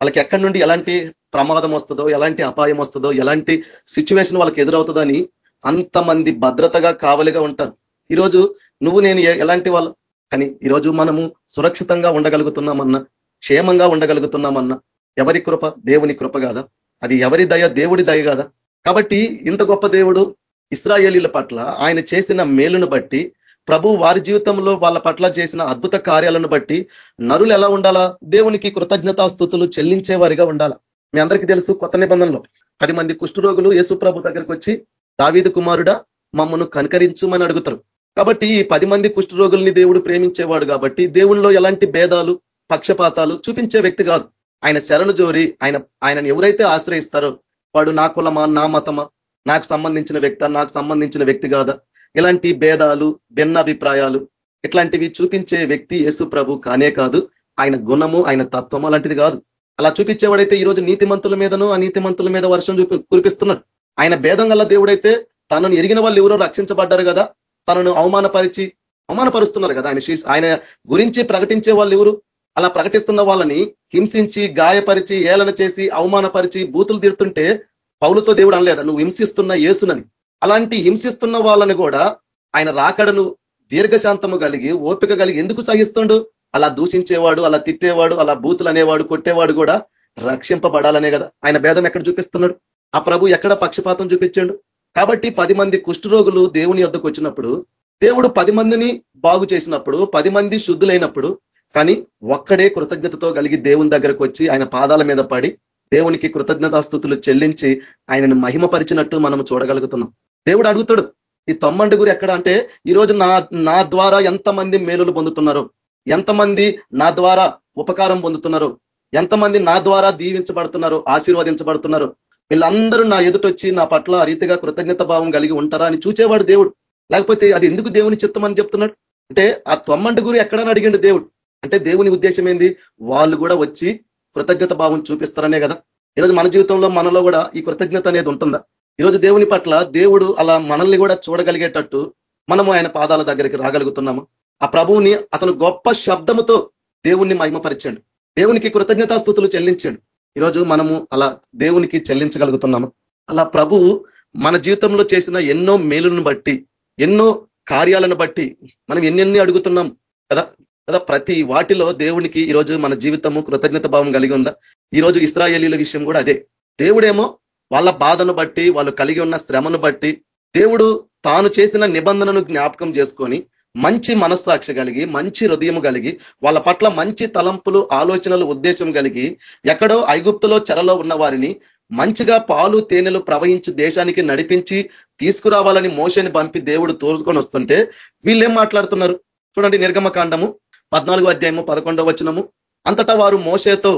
వాళ్ళకి ఎక్కడి నుండి ఎలాంటి ప్రమాదం వస్తుందో ఎలాంటి అపాయం వస్తుందో ఎలాంటి సిచ్యువేషన్ వాళ్ళకి ఎదురవుతుందని అంతమంది భద్రతగా కావలిగా ఉంటారు. ఈరోజు నువ్వు నేను ఎలాంటి వాళ్ళు? కానీ ఈరోజు మనము సురక్షితంగా ఉండగలుగుతున్నామన్నా క్షేమంగా ఉండగలుగుతున్నామన్నా ఎవరి కృప? దేవుని కృప కాదా? అది ఎవరి దయ? దేవుడి దయ కాదా? కాబట్టి ఇంత గొప్ప దేవుడు ఇస్రాయేలీల పట్ల ఆయన చేసిన మేలును బట్టి ప్రభు వారి జీవితంలో వాళ్ళ పట్ల చేసిన అద్భుత కార్యాలను బట్టి నరులు ఎలా ఉండాలా? దేవునికి కృతజ్ఞతాస్థుతులు చెల్లించేవారిగా ఉండాలా? మీ అందరికీ తెలుసు కొత్త నిబంధనలో. పది మంది కుష్ఠరోగులు యేసు ప్రభు దగ్గరికి వచ్చి దావీదు కుమారుడా మమ్మను కనకరించుమని అడుగుతారు. కాబట్టి ఈ పది మంది కుష్ఠరోగుల్ని దేవుడు ప్రేమించేవాడు కాబట్టి దేవునిలో ఎలాంటి భేదాలు పక్షపాతాలు చూపించే వ్యక్తి కాదు. ఆయన శరణు జోరి ఆయన ఆయనను ఎవరైతే ఆశ్రయిస్తారో వాడు నా కులమా నా మతమా? నాకు సంబంధించిన వ్యక్త నాకు సంబంధించిన వ్యక్తి కాదా? ఇలాంటి భేదాలు భిన్నాభిప్రాయాలు ఇట్లాంటివి చూపించే వ్యక్తి యేసు ప్రభు కానే కాదు. ఆయన గుణము ఆయన తత్వము అలాంటిది కాదు. అలా చూపించేవాడైతే ఈ రోజు నీతిమంతుల మీదను అనీతిమంతుల మీద వర్షం చూపి కురిపిస్తున్నాడు. ఆయన భేదం గల దేవుడైతే తనను ఎరిగిన వాళ్ళు ఎవరో రక్షించబడ్డారు కదా? తనను అవమానపరిచి అవమానపరుస్తున్నారు కదా? ఆయన ఆయన గురించి ప్రకటించే వాళ్ళు ఎవరు? అలా ప్రకటిస్తున్న వాళ్ళని హింసించి గాయపరిచి ఏలన చేసి అవమానపరిచి బూతులు తీరుతుంటే పౌలతో దేవుడు అనలేదా? నువ్వు హింసిస్తున్న యేసునని. అలాంటి హింసిస్తున్న వాళ్ళని కూడా ఆయన రాకడను దీర్ఘశాంతము కలిగి ఓపిక కలిగి ఎందుకు సహిస్తుండు? అలా దూషించేవాడు అలా తిట్టేవాడు అలా బూతులు అనేవాడు కొట్టేవాడు కూడా రక్షింపబడాలనే కదా. ఆయన భేదం ఎక్కడ చూపిస్తున్నాడు? ఆ ప్రభు ఎక్కడ పక్షపాతం చూపించాడు? కాబట్టి పది మంది కుష్ఠరోగులు దేవుని వద్దకు వచ్చినప్పుడు దేవుడు పది మందిని బాగు చేసినప్పుడు పది మంది శుద్ధులైనప్పుడు కానీ ఒక్కడే కృతజ్ఞతతో కలిగి దేవుని దగ్గరకు వచ్చి ఆయన పాదాల మీద పడి దేవునికి కృతజ్ఞతాస్థుతులు చెల్లించి ఆయనను మహిమపరిచినట్టు మనం చూడగలుగుతున్నాం. దేవుడు అడుగుతాడు ఈ తొమ్మండుగురు ఎక్కడ? అంటే ఈరోజు నా నా ద్వారా ఎంతమంది మేలులు పొందుతున్నారు? ఎంతమంది నా ద్వారా ఉపకారం పొందుతున్నారు? ఎంతమంది నా ద్వారా దీవించబడుతున్నారు? ఆశీర్వదించబడుతున్నారు? వీళ్ళందరూ నా ఎదుటొచ్చి నా పట్ల రీతిగా కృతజ్ఞత భావం కలిగి ఉంటారా అని చూచేవాడు దేవుడు. లేకపోతే అది ఎందుకు దేవుని చిత్తం అని చెప్తున్నాడు? అంటే ఆ తొమ్మండుగురు ఎక్కడని అడిగిండు దేవుడు. అంటే దేవుని ఉద్దేశం ఏంది? వాళ్ళు కూడా వచ్చి కృతజ్ఞత భావం చూపిస్తారనే కదా. ఈరోజు మన జీవితంలో మనలో కూడా ఈ కృతజ్ఞత అనేది ఉంటుందా? ఈరోజు దేవుని పట్ల దేవుడు అలా మనల్ని కూడా చూడగలిగేటట్టు మనము ఆయన పాదాల దగ్గరికి రాగలుగుతున్నాము. ఆ ప్రభువుని అతను గొప్ప శబ్దముతో దేవుణ్ణి మహిమపరిచాడు. దేవునికి కృతజ్ఞతాస్థుతులు చెల్లించాడు. ఈరోజు మనము అలా దేవునికి చెల్లించగలుగుతున్నాము. అలా ప్రభువు మన జీవితంలో చేసిన ఎన్నో మేలును బట్టి ఎన్నో కార్యాలను బట్టి మనం ఎన్నెన్ని అడుగుతున్నాం కదా? కదా ప్రతి వాటిలో దేవునికి ఈరోజు మన జీవితము కృతజ్ఞత భావం కలిగి ఉందా? ఈరోజు ఇస్రాయేలీల విషయం కూడా అదే. దేవుడేమో వాళ్ళ బాధను బట్టి వాళ్ళు కలిగి ఉన్న శ్రమను బట్టి దేవుడు తాను చేసిన నిబంధనను జ్ఞాపకం చేసుకొని మంచి మనస్సాక్షి కలిగి మంచి హృదయం కలిగి వాళ్ళ పట్ల మంచి తలంపులు ఆలోచనలు ఉద్దేశం కలిగి ఎక్కడో ఐగుప్తులో చెరలో ఉన్న వారిని మంచిగా పాలు తేనెలు ప్రవహించి దేశానికి నడిపించి తీసుకురావాలని మోసని పంపి దేవుడు తోసుకొని వస్తుంటే వీళ్ళేం మాట్లాడుతున్నారు? చూడండి నిర్గమకాండము. పద్నాలుగో అధ్యాయము పదకొండవ వచనము. అంతటా వారు మోసేతో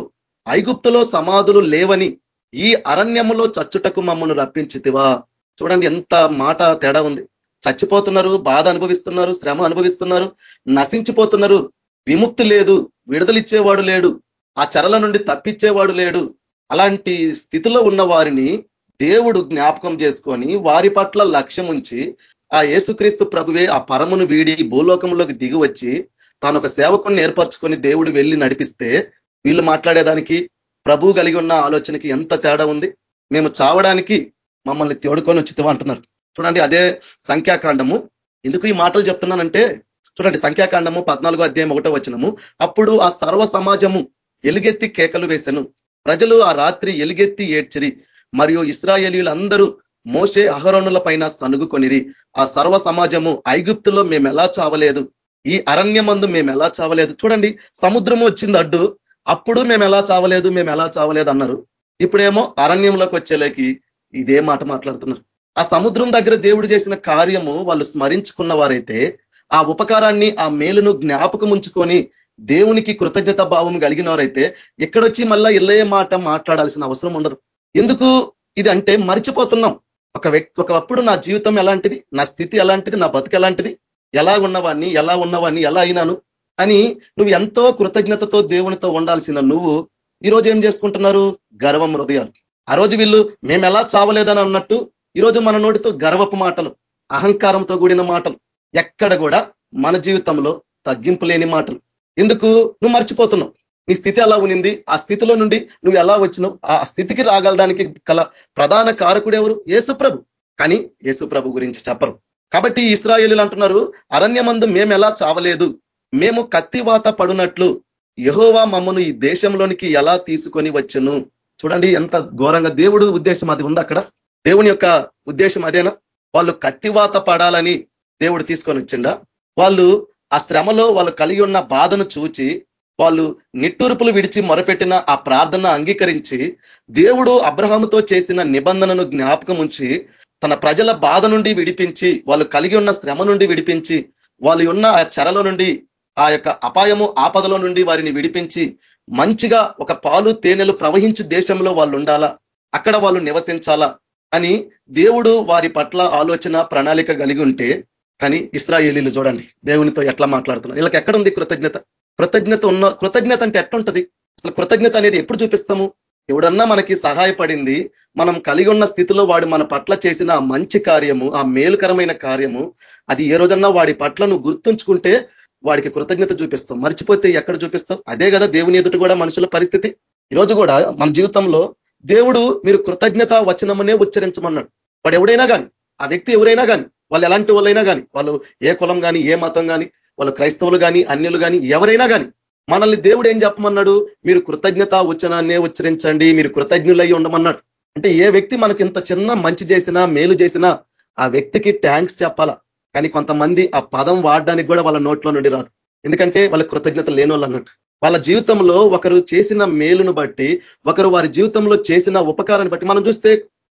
ఐగుప్తులో సమాధులు లేవని ఈ అరణ్యములో చచ్చుటకు మమ్మను రప్పించితివా. చూడండి ఎంత మాట తేడా ఉంది. చచ్చిపోతున్నారు బాధ అనుభవిస్తున్నారు శ్రమ అనుభవిస్తున్నారు నశించిపోతున్నారు విముక్తి లేదు విడుదలిచ్చేవాడు లేడు ఆ చరల నుండి తప్పించేవాడు లేడు. అలాంటి స్థితిలో ఉన్న వారిని దేవుడు జ్ఞాపకం చేసుకొని వారి పట్ల లక్ష్యం ఉంచి ఆ యేసుక్రీస్తు ప్రభువే ఆ పరమును వీడి భూలోకంలోకి దిగి వచ్చి తాను ఒక సేవకుని ఏర్పరచుకొని దేవుడు వెళ్ళి నడిపిస్తే వీళ్ళు మాట్లాడేదానికి ప్రభు కలిగి ఉన్న ఆలోచనకి ఎంత తేడా ఉంది? మేము చావడానికి మమ్మల్ని తోడుకొని వచ్చితే అంటున్నారు. చూడండి అదే సంఖ్యాకాండము. ఎందుకు ఈ మాటలు చెప్తున్నానంటే చూడండి సంఖ్యాకాండము పద్నాలుగో అధ్యాయం ఒకటో వచ్చినము అప్పుడు ఆ సర్వ సమాజము ఎలుగెత్తి కేకలు వేసెను. ప్రజలు ఆ రాత్రి ఎలుగెత్తి ఏడ్చిరి. మరియు ఇస్రాయేలీలందరూ మోసే అహరోనుల పైన సనుగుకొనిరి ఆ సర్వ సమాజము ఐగుప్తులో మేము ఎలా చావలేదు? ఈ అరణ్యమందు మేము ఎలా చావలేదు? చూడండి సముద్రము వచ్చింది అడ్డు. అప్పుడు మేము ఎలా చావలేదు మేము ఎలా చావలేదు అన్నారు. ఇప్పుడేమో అరణ్యంలోకి వచ్చేలేకి ఇదే మాట మాట్లాడుతున్నారు. ఆ సముద్రం దగ్గర దేవుడు చేసిన కార్యము వాళ్ళు స్మరించుకున్న వారైతే ఆ ఉపకారాన్ని ఆ మేలును జ్ఞాపకం ఉంచుకొని దేవునికి కృతజ్ఞత భావం కలిగిన వారైతే ఎక్కడొచ్చి మళ్ళా ఇల్లే మాట మాట్లాడాల్సిన అవసరం ఉండదు. ఎందుకు ఇది అంటే మర్చిపోతున్నాం. ఒక వ్యక్తి ఒకప్పుడు నా జీవితం ఎలాంటిది? నా స్థితి ఎలాంటిది? నా బతుకు ఎలాంటిది? ఎలా ఉన్నవాడిని ఎలా ఉన్నవాడిని ఎలా అయినాను? అని నువ్వు ఎంతో కృతజ్ఞతతో దేవునితో ఉండాల్సిన నువ్వు ఈరోజు ఏం చేసుకుంటున్నారు? గర్వం హృదయాలు ఆ రోజు వీళ్ళు మేము ఎలా చావలేదని అన్నట్టు ఈరోజు మన నోటితో గర్వపు మాటలు అహంకారంతో కూడిన మాటలు ఎక్కడ కూడా మన జీవితంలో తగ్గింపు లేని మాటలు. ఎందుకు? నువ్వు మర్చిపోతున్నావు. నీ స్థితి ఎలా ఉనింది ఆ స్థితిలో నుండి నువ్వు ఎలా వచ్చినావు? ఆ స్థితికి రాగలడానికి గల ప్రధాన కారకుడు ఎవరు? యేసుప్రభు. కానీ యేసుప్రభు గురించి చెప్పరు. కాబట్టి ఇస్రాయేలీలు అంటున్నారు అరణ్యమందు మేము ఎలా చావలేదు? మేము కత్తివాత పడునట్లు. యహోవా మమ్మను ఈ దేశంలోనికి ఎలా తీసుకొని వచ్చును? చూడండి ఎంత ఘోరంగా దేవుడు ఉద్దేశం అది ఉంది అక్కడ? దేవుని యొక్క ఉద్దేశం అదేనా? వాళ్ళు కత్తివాత పడాలని దేవుడు తీసుకొని వచ్చిండా? వాళ్ళు ఆ శ్రమలో వాళ్ళు కలిగి ఉన్న బాధను చూచి వాళ్ళు నిట్టూర్పులు విడిచి మొరపెట్టిన ఆ ప్రార్థన అంగీకరించి దేవుడు అబ్రహాముతో చేసిన నిబంధనను జ్ఞాపకం ఉంచి తన ప్రజల బాధ నుండి విడిపించి వాళ్ళు కలిగి ఉన్న శ్రమ నుండి విడిపించి వాళ్ళు ఉన్న ఆ చెరలో నుండి ఆ యొక్క అపాయము ఆపదలో నుండి వారిని విడిపించి మంచిగా ఒక పాలు తేనెలు ప్రవహించు దేశంలో వాళ్ళు ఉండాలా? అక్కడ వాళ్ళు నివసించాలా? అని దేవుడు వారి పట్ల ఆలోచన ప్రణాళిక కలిగి ఉంటే కానీ ఇస్రాయేలీలు చూడండి దేవునితో ఎట్లా మాట్లాడుతున్నారు? వీళ్ళకి ఎక్కడుంది కృతజ్ఞత? కృతజ్ఞత ఉన్న కృతజ్ఞత అంటే ఎట్లుంటది? అసలు కృతజ్ఞత అనేది ఎప్పుడు చూపిస్తాము? ఎవడన్నా మనకి సహాయపడింది మనం కలిగి ఉన్న స్థితిలో వాడు మన పట్ల చేసిన ఆ మంచి కార్యము ఆ మేలుకరమైన కార్యము అది ఏ రోజన్నా వాడి పట్ల నువ్వు గుర్తుంచుకుంటే వాడికి కృతజ్ఞత చూపిస్తాం మర్చిపోతే ఎక్కడ చూపిస్తాం అదే కదా దేవుని ఎదుటి కూడా మనుషుల పరిస్థితి. ఈరోజు కూడా మన జీవితంలో దేవుడు మీరు కృతజ్ఞత వచనమునే ఉచ్చరించమన్నాడు. వాడు ఎవడైనా కానీ ఆ వ్యక్తి ఎవరైనా కానీ వాళ్ళు ఎలాంటి వాళ్ళైనా కానీ వాళ్ళు ఏ కులం కానీ ఏ మతం కానీ వాళ్ళు క్రైస్తవులు కానీ అన్యులు కానీ ఎవరైనా కానీ మనల్ని దేవుడు ఏం చెప్పమన్నాడు? మీరు కృతజ్ఞత వచనాన్నే ఉచ్చరించండి మీరు కృతజ్ఞులై ఉండమన్నాడు. అంటే ఏ వ్యక్తి మనకి ఇంత చిన్న మంచి చేసినా మేలు చేసినా ఆ వ్యక్తికి ట్యాంక్స్ చెప్పాలా? కానీ కొంతమంది ఆ పదం వాడడానికి కూడా వాళ్ళ నోట్లో నుండి రాదు. ఎందుకంటే వాళ్ళ కృతజ్ఞత లేని అన్నట్టు వాళ్ళ జీవితంలో ఒకరు చేసిన మేలును బట్టి ఒకరు వారి జీవితంలో చేసిన ఉపకారాన్ని బట్టి మనం చూస్తే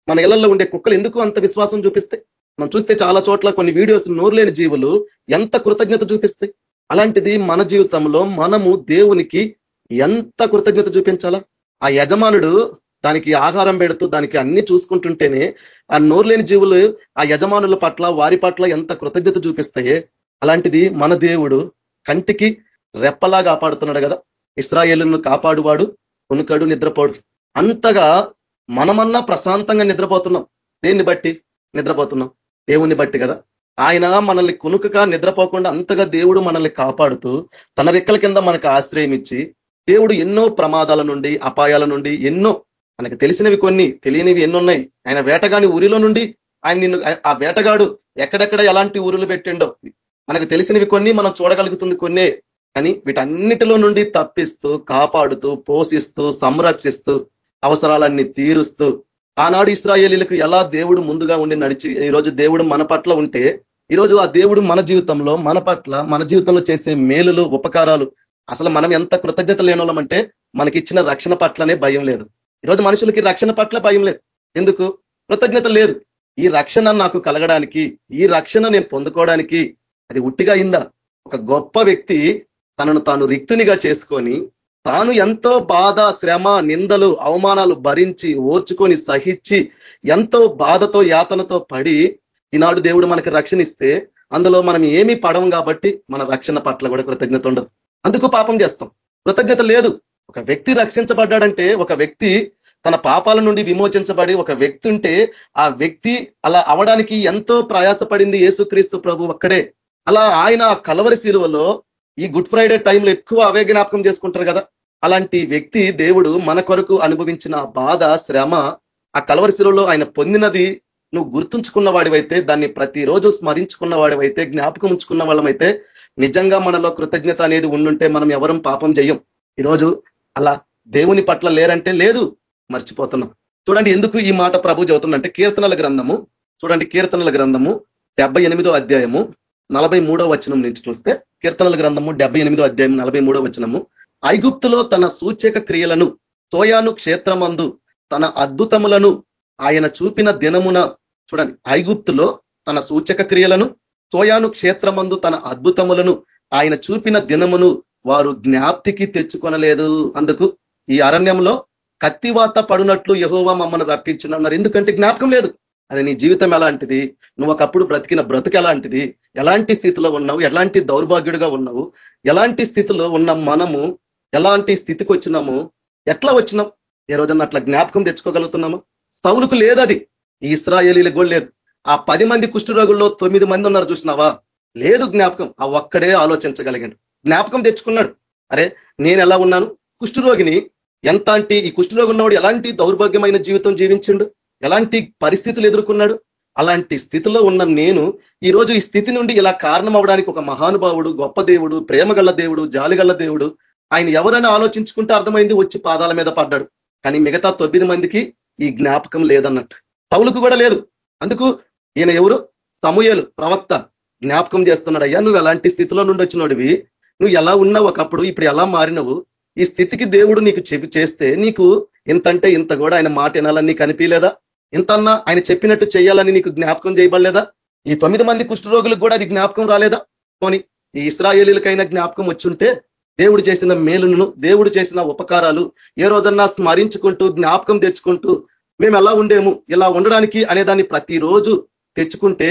మన ఇళ్ళలో ఉండే కుక్కలు ఎందుకు అంత విశ్వాసం చూపిస్తాయి? మనం చూస్తే చాలా చోట్ల కొన్ని వీడియోస్ నోరులేని జీవులు ఎంత కృతజ్ఞత చూపిస్తాయి? అలాంటిది మన జీవితంలో మనము దేవునికి ఎంత కృతజ్ఞత చూపించాలా? ఆ యజమానుడు దానికి ఆహారం పెడుతూ దానికి అన్ని చూసుకుంటుంటేనే ఆ నోరులేని జీవులు ఆ యజమానుల పట్ల వారి పట్ల ఎంత కృతజ్ఞత చూపిస్తాయే? అలాంటిది మన దేవుడు కంటికి రెప్పలా కాపాడుతున్నాడు కదా. ఇస్రాయేలును కాపాడువాడు కొనుకడు నిద్రపోడు. అంతగా మనమన్నా ప్రశాంతంగా నిద్రపోతున్నాం. దేన్ని బట్టి? నిద్రపోతున్నాం. దేవుని బట్టి కదా. ఆయన మనల్ని కునుకగా నిద్రపోకుండా అంతగా దేవుడు మనల్ని కాపాడుతూ తన రెక్కల కింద మనకు ఆశ్రయం ఇచ్చి దేవుడు ఎన్నో ప్రమాదాల నుండి అపాయాల నుండి ఎన్నో మనకు తెలిసినవి కొన్ని తెలియనివి ఎన్నున్నాయి. ఆయన వేటగాని ఊరిలో నుండి ఆయన నిన్ను ఆ వేటగాడు ఎక్కడెక్కడ ఎలాంటి ఊరులు పెట్టిండో మనకు తెలిసినవి కొన్ని మనం చూడగలుగుతుంది కొన్నే. కానీ వీటన్నిటిలో నుండి తప్పిస్తూ కాపాడుతూ పోషిస్తూ సంరక్షిస్తూ అవసరాలన్నీ తీరుస్తూ ఆనాడు ఇస్రాయేలీలకు ఎలా దేవుడు ముందుగా ఉండి నడిచి ఈరోజు దేవుడు మన పట్ల ఉంటే ఈరోజు ఆ దేవుడు మన జీవితంలో మన పట్ల మన జీవితంలో చేసే మేలులు ఉపకారాలు అసలు మనం ఎంత కృతజ్ఞత లేనోళ్ళమంటే మనకిచ్చిన రక్షణ పట్లనే భయం లేదు. ఈరోజు మనుషులకి రక్షణ పట్ల భయం లేదు. ఎందుకు? కృతజ్ఞత లేదు. ఈ రక్షణ నాకు కలగడానికి ఈ రక్షణ నేను పొందుకోవడానికి అది ఉట్టిగా అయిందా? ఒక గొప్ప వ్యక్తి తనను తాను రిక్తునిగా చేసుకొని తాను ఎంతో బాధ శ్రమ నిందలు అవమానాలు భరించి ఓర్చుకొని సహించి ఎంతో బాధతో యాతనతో పడి ఈనాడు దేవుడు మనకి రక్షణ ఇస్తే అందులో మనం ఏమీ పడవం కాబట్టి మన రక్షణ పట్ల కూడా కృతజ్ఞత ఉండదు. అందుకు పాపం చేస్తాం. కృతజ్ఞత లేదు. ఒక వ్యక్తి రక్షించబడ్డాడంటే ఒక వ్యక్తి తన పాపాల నుండి విమోచించబడి ఒక వ్యక్తి ఉంటే ఆ వ్యక్తి అలా అవడానికి ఎంతో ప్రయాసపడింది యేసుక్రీస్తు ప్రభు ఒక్కడే. అలా ఆయన కలవరి శిలువలో ఈ గుడ్ ఫ్రైడే టైంలో ఎక్కువ అవే జ్ఞాపకం చేసుకుంటారు కదా. అలాంటి వ్యక్తి దేవుడు మన కొరకు అనుభవించిన బాధ శ్రమ ఆ కలవరి శిలువలో ఆయన పొందినది నువ్వు గుర్తుంచుకున్న వాడివైతే దాన్ని ప్రతిరోజు స్మరించుకున్న వాడివైతే జ్ఞాపకం ఉంచుకున్న వాళ్ళమైతే నిజంగా మనలో కృతజ్ఞత అనేది ఉండుంటే మనం ఎవరం పాపం చేయం ఈరోజు అలా దేవుని పట్ల లేరంటే లేదు మర్చిపోతున్నాం. చూడండి ఎందుకు ఈ మాట ప్రభు చదువుతుందంటే కీర్తనల గ్రంథము చూడండి కీర్తనల గ్రంథము డెబ్బై అధ్యాయము నలభై వచనం నుంచి చూస్తే కీర్తనల గ్రంథము డెబ్బై అధ్యాయం నలభై వచనము ఐగుప్తులో తన సూచక క్రియలను సోయాను క్షేత్రమందు తన అద్భుతములను ఆయన చూపిన దినమున చూడండి ఐగుప్తులో తన సూచక క్రియలను సోయాను క్షేత్రమందు తన అద్భుతములను ఆయన చూపిన దినమును వారు జ్ఞాప్తికి తెచ్చుకొనలేదు. అందుకు ఈ అరణ్యంలో కత్తివాత పడునట్లు యహోవా మమ్మల్ని తప్పించున్నారు ఎందుకంటే జ్ఞాపకం లేదు. అరే నీ జీవితం ఎలాంటిది? నువ్వు ఒకప్పుడు బ్రతికిన బ్రతుకు ఎలాంటిది? ఎలాంటి స్థితిలో ఉన్నావు? ఎలాంటి దౌర్భాగ్యుడిగా ఉన్నావు? ఎలాంటి స్థితిలో ఉన్న మనము ఎలాంటి స్థితికి వచ్చినాము ఎట్లా వచ్చినాం? ఏ రోజన్నా అట్లా జ్ఞాపకం తెచ్చుకోగలుగుతున్నాము? సౌలుకు లేదు అది ఈ ఇస్రాయేలీలకు కూడా లేదు. ఆ పది మంది కుష్ఠరోగుల్లో తొమ్మిది మంది ఉన్నారు చూసినావా? లేదు జ్ఞాపకం. ఆ ఒక్కడే ఆలోచించగలిగాడు. జ్ఞాపకం తెచ్చుకున్నాడు. అరే నేను ఎలా ఉన్నాను? కుష్ఠరోగిని ఎంత అంటే ఈ కుష్ఠరోగి ఉన్నవాడు ఎలాంటి దౌర్భాగ్యమైన జీవితం జీవించిండు? ఎలాంటి పరిస్థితులు ఎదుర్కొన్నాడు? అలాంటి స్థితిలో ఉన్న నేను ఈరోజు ఈ స్థితి నుండి ఇలా కారణం అవడానికి ఒక మహానుభావుడు గొప్ప దేవుడు ప్రేమగల్ల దేవుడు జాలిగల్ల దేవుడు ఆయన ఎవరైనా ఆలోచించుకుంటే అర్థమైంది వచ్చి పాదాల మీద పడ్డాడు. కానీ మిగతా తొమ్మిది మందికి ఈ జ్ఞాపకం లేదన్నట్టు. పౌలకు కూడా లేదు. అందుకు ఈయన ఎవరు? సమూయలు ప్రవక్త. జ్ఞాపకం చేస్తున్నాడు అయ్యా నువ్వు ఎలాంటి స్థితిలో నుండి వచ్చినోడివి? నువ్వు ఎలా ఉన్నావు ఒకప్పుడు? ఇప్పుడు ఎలా మారినవు? ఈ స్థితికి దేవుడు నీకు చెప్పి చేస్తే నీకు ఇంతంటే ఇంత కూడా ఆయన మాట వినాలని నీకు అనిపించలేదా? ఇంతన్నా ఆయన చెప్పినట్టు చేయాలని నీకు జ్ఞాపకం చేయబడలేదా? ఈ తొమ్మిది మంది కుష్ఠరోగులకు కూడా అది జ్ఞాపకం రాలేదా? పోని ఈ ఇస్రాయేలీలకైనా జ్ఞాపకం వచ్చుంటే దేవుడు చేసిన మేలును దేవుడు చేసిన ఉపకారాలు ఏ రోజన్నా స్మరించుకుంటూ జ్ఞాపకం తెచ్చుకుంటూ మేము ఎలా ఉండేము ఇలా ఉండడానికి అనేదాన్ని ప్రతిరోజు తెచ్చుకుంటే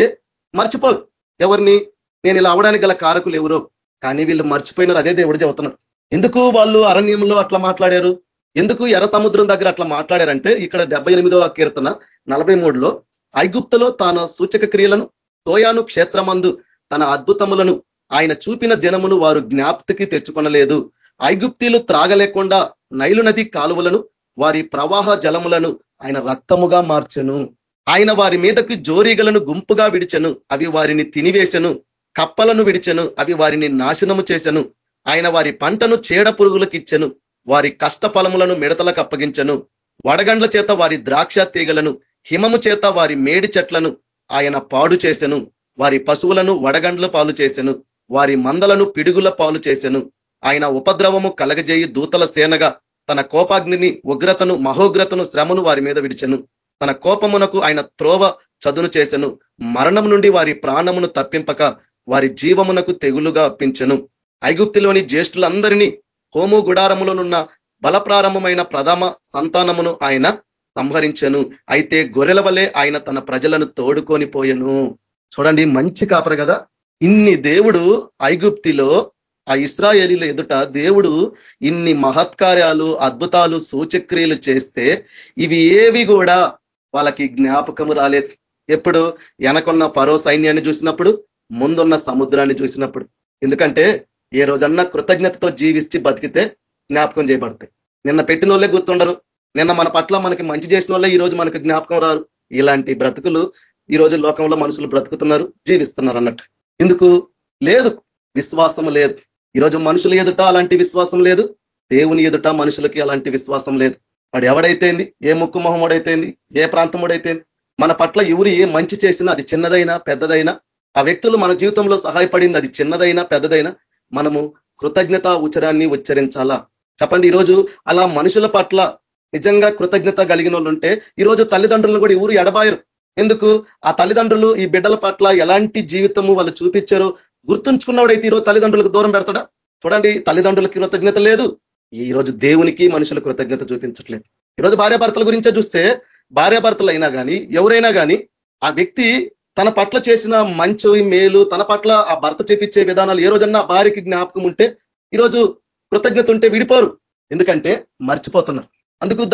మర్చిపోదు ఎవరిని? నేను ఇలా అవడానికి గల కారకులు ఎవరో. కానీ వీళ్ళు మర్చిపోయినారు అదే దేవుడు చెబుతున్నాడు. ఎందుకు వాళ్ళు అరణ్యంలో అట్లా మాట్లాడారు? ఎందుకు ఎర్ర సముద్రం దగ్గర అట్లా మాట్లాడారంటే ఇక్కడ డెబ్బై ఎనిమిదవ కీర్తన నలభై మూడులో ఐగుప్తలో తన సూచక క్రియలను తోయాను క్షేత్రమందు తన అద్భుతములను ఆయన చూపిన దినమును వారు జ్ఞాప్తికి తెచ్చుకొనలేదు. ఐగుప్తీలు త్రాగలేకుండా నైలు నది కాలువలను వారి ప్రవాహ జలములను ఆయన రక్తముగా మార్చెను. ఆయన వారి మీదకి జోరీగలను గుంపుగా విడిచెను. అవి వారిని తినివేశను కప్పలను విడిచెను. అవి వారిని నాశనము చేశను ఆయన వారి పంటను చీడ పురుగులకు ఇచ్చెను వారి కష్ట ఫలములను మిడతలకు అప్పగించను. వడగండ్ల చేత వారి ద్రాక్ష తీగలను హిమము చేత వారి మేడి చెట్లను ఆయన పాడు చేసెను. వారి పశువులను వడగండ్ల పాలు చేసెను. వారి మందలను పిడుగుల పాలు చేసెను. ఆయన ఉపద్రవము కలగజేయి దూతల సేనగా తన కోపాగ్నిని ఉగ్రతను మహోగ్రతను శ్రమను వారి మీద విడిచెను. తన కోపమునకు ఆయన త్రోవ చదును చేసెను. మరణం నుండి వారి ప్రాణమును తప్పింపక వారి జీవమునకు తెగులుగా అప్పించెను ఐగుప్తిలోని జ్యేష్ఠులందరినీ హోము గుడారములోనున్న బలప్రారంభమైన ప్రథమ సంతానమును ఆయన సంహరించను. అయితే గొర్రెల వలె ఆయన తన ప్రజలను తోడుకొని పోయెను. చూడండి మంచి కాపరు కదా. ఇన్ని దేవుడు ఐగుప్తిలో ఆ ఇస్రాయేలీల ఎదుట దేవుడు ఇన్ని మహత్కార్యాలు అద్భుతాలు సూచక్రియలు చేస్తే ఇవి ఏవి కూడా వాళ్ళకి జ్ఞాపకము రాలేదు. ఎప్పుడు? వెనకున్న పరో సైన్యాన్ని చూసినప్పుడు ముందున్న సముద్రాన్ని చూసినప్పుడు. ఎందుకంటే ఏ రోజన్నా కృతజ్ఞతతో జీవించి బతికితే జ్ఞాపకం చేయబడతాయి. నిన్న పెట్టిన వాళ్ళే గుర్తుండరు. నిన్న మన పట్ల మనకి మంచి చేసిన వాళ్ళే ఈ రోజు మనకు జ్ఞాపకం రారు. ఇలాంటి బ్రతుకులు ఈ రోజు లోకంలో మనుషులు బ్రతుకుతున్నారు జీవిస్తున్నారు అన్నట్టు. ఎందుకు? లేదు. విశ్వాసము లేదు. ఈరోజు మనుషుల ఎదుట అలాంటి విశ్వాసం లేదు. దేవుని ఎదుట మనుషులకి అలాంటి విశ్వాసం లేదు. వాడు ఎవడైతేంది? ఏ ముక్కు మొహముడైతేంది? ఏ ప్రాంతముడైతేంది? మన పట్ల ఎవరు ఏ మంచి చేసినా అది చిన్నదైనా పెద్దదైనా? ఆ వ్యక్తులు మన జీవితంలో సహాయపడింది అది చిన్నదైనా పెద్దదైనా? మనము కృతజ్ఞత ఉచరాన్ని ఉచ్చరించాలా? చెప్పండి ఈరోజు అలా మనుషుల పట్ల నిజంగా కృతజ్ఞత కలిగిన వాళ్ళు ఉంటే ఈరోజు తల్లిదండ్రులను కూడా ఊరు ఎడబాయరు. ఎందుకు? ఆ తల్లిదండ్రులు ఈ బిడ్డల పట్ల ఎలాంటి జీవితము వాళ్ళు చూపించారో గుర్తుంచుకున్నవాడైతే ఈరోజు తల్లిదండ్రులకు దూరం పెడతాడా? చూడండి తల్లిదండ్రులకి కృతజ్ఞత లేదు. ఈ రోజు దేవునికి మనుషులు కృతజ్ఞత చూపించట్లేదు. ఈరోజు భార్యాభర్తల గురించే చూస్తే భార్యాభర్తలు అయినా కానీ ఎవరైనా కానీ ఆ వ్యక్తి తన పట్ల చేసిన మంచు మేలు తన పట్ల ఆ భర్త చేపించే విధానాలు ఏ రోజన్నా భార్యకి జ్ఞాపకం ఉంటే ఈరోజు కృతజ్ఞత ఉంటే విడిపోరు. ఎందుకంటే మర్చిపోతున్నారు. అందుకు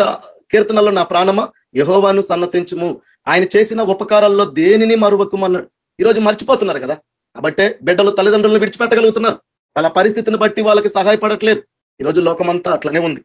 కీర్తనలో నా ప్రాణమ యహోవాను సన్నతించము. ఆయన చేసిన ఉపకారాల్లో దేనిని మరువకుమన్నాడు. ఈరోజు మర్చిపోతున్నారు కదా. కాబట్టే బిడ్డలు తల్లిదండ్రులను విడిచిపెట్టగలుగుతున్నారు. వాళ్ళ పరిస్థితిని బట్టి వాళ్ళకి సహాయపడట్లేదు. ఈరోజు లోకమంతా అట్లనే ఉంది.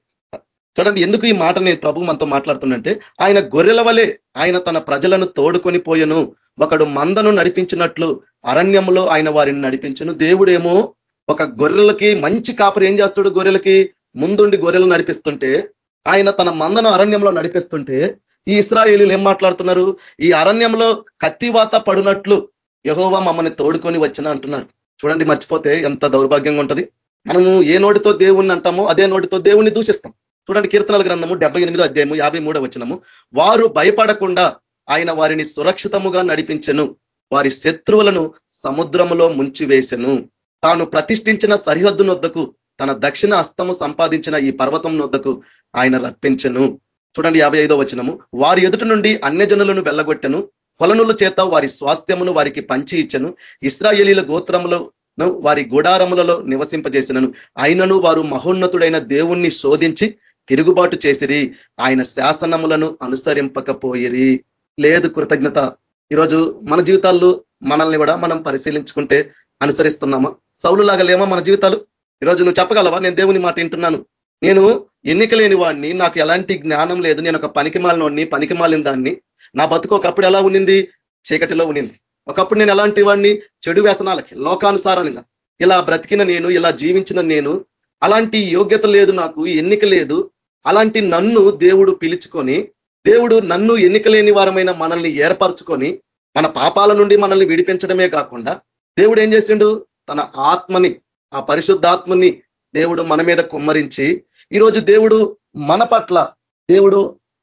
చూడండి ఎందుకు ఈ మాటని ప్రభు మనతో మాట్లాడుతుందంటే ఆయన గొర్రెల వలె ఆయన తన ప్రజలను తోడుకొని పోయను. ఒకడు మందను నడిపించినట్లు అరణ్యంలో ఆయన వారిని నడిపించను. దేవుడేమో ఒక గొర్రెలకి మంచి కాపరి ఏం చేస్తాడు గొర్రెలకి? ముందుండి గొర్రెలు నడిపిస్తుంటే ఆయన తన మందను అరణ్యంలో నడిపిస్తుంటే ఈ ఇస్రాయేలీలు ఏం మాట్లాడుతున్నారు? ఈ అరణ్యంలో కత్తివాత పడినట్లు యహోవా మమ్మల్ని తోడుకొని వచ్చిన అంటున్నారు. చూడండి మర్చిపోతే ఎంత దౌర్భాగ్యంగా ఉంటది. మనము ఏ నోటితో దేవుణ్ణి అంటామో అదే నోటితో దేవుణ్ణి దూషిస్తాం. చూడండి కీర్తనల గ్రంథము డెబ్బై ఎనిమిదో అధ్యాయము యాభై మూడో వచ్చినము వారు భయపడకుండా ఆయన వారిని సురక్షితముగా నడిపించను. వారి శత్రువులను సముద్రములో ముంచివేశను తాను ప్రతిష్ఠించిన సరిహద్దు నొద్దకు తన దక్షిణ అస్తము సంపాదించిన ఈ పర్వతం నొద్దకు ఆయన రప్పించను. చూడండి యాభై ఐదో వచనము. వారి ఎదుట నుండి అన్యజనులను వెళ్ళగొట్టను. కొలనుల చేత వారి స్వాస్థ్యమును వారికి పంచి ఇచ్చను. ఇస్రాయేలీల గోత్రములను వారి గుడారములలో నివసింపజేసినను. అయినను వారు మహోన్నతుడైన దేవుణ్ణి శోధించి తిరుగుబాటు చేసిరి. ఆయన శాసనములను అనుసరింపకపోయిరి. లేదు కృతజ్ఞత. ఈరోజు మన జీవితాల్లో మనల్ని కూడా మనం పరిశీలించుకుంటే అనుసరిస్తున్నామా? సౌలులాగా లేమా మన జీవితాలు? ఈరోజు నువ్వు చెప్పగలవా? నేను దేవుని మాట వింటున్నాను. నేను ఎన్నిక లేని వాడిని నాకు ఎలాంటి జ్ఞానం లేదు. నేను ఒక పనికిమాలినోడిని పనికిమాలిన దాన్ని. నా బతుకు ఒకప్పుడు ఎలా ఉన్నింది? చీకటిలో ఉన్నింది. ఒకప్పుడు నేను ఎలాంటి వాడిని చెడు వ్యసనాలకి లోకానుసారంగా ఇలా బ్రతికిన నేను ఇలా జీవించిన నేను అలాంటి యోగ్యత లేదు నాకు ఎన్నిక లేదు. అలాంటి నన్ను దేవుడు పిలుచుకొని దేవుడు నన్ను ఎన్నిక లేని వారమైన మనల్ని ఏర్పరచుకొని మన పాపాల నుండి మనల్ని విడిపించడమే కాకుండా దేవుడు ఏం చేసిండు? తన ఆత్మని ఆ పరిశుద్ధాత్మని దేవుడు మన మీద కుమ్మరించి ఈరోజు దేవుడు మన పట్ల దేవుడు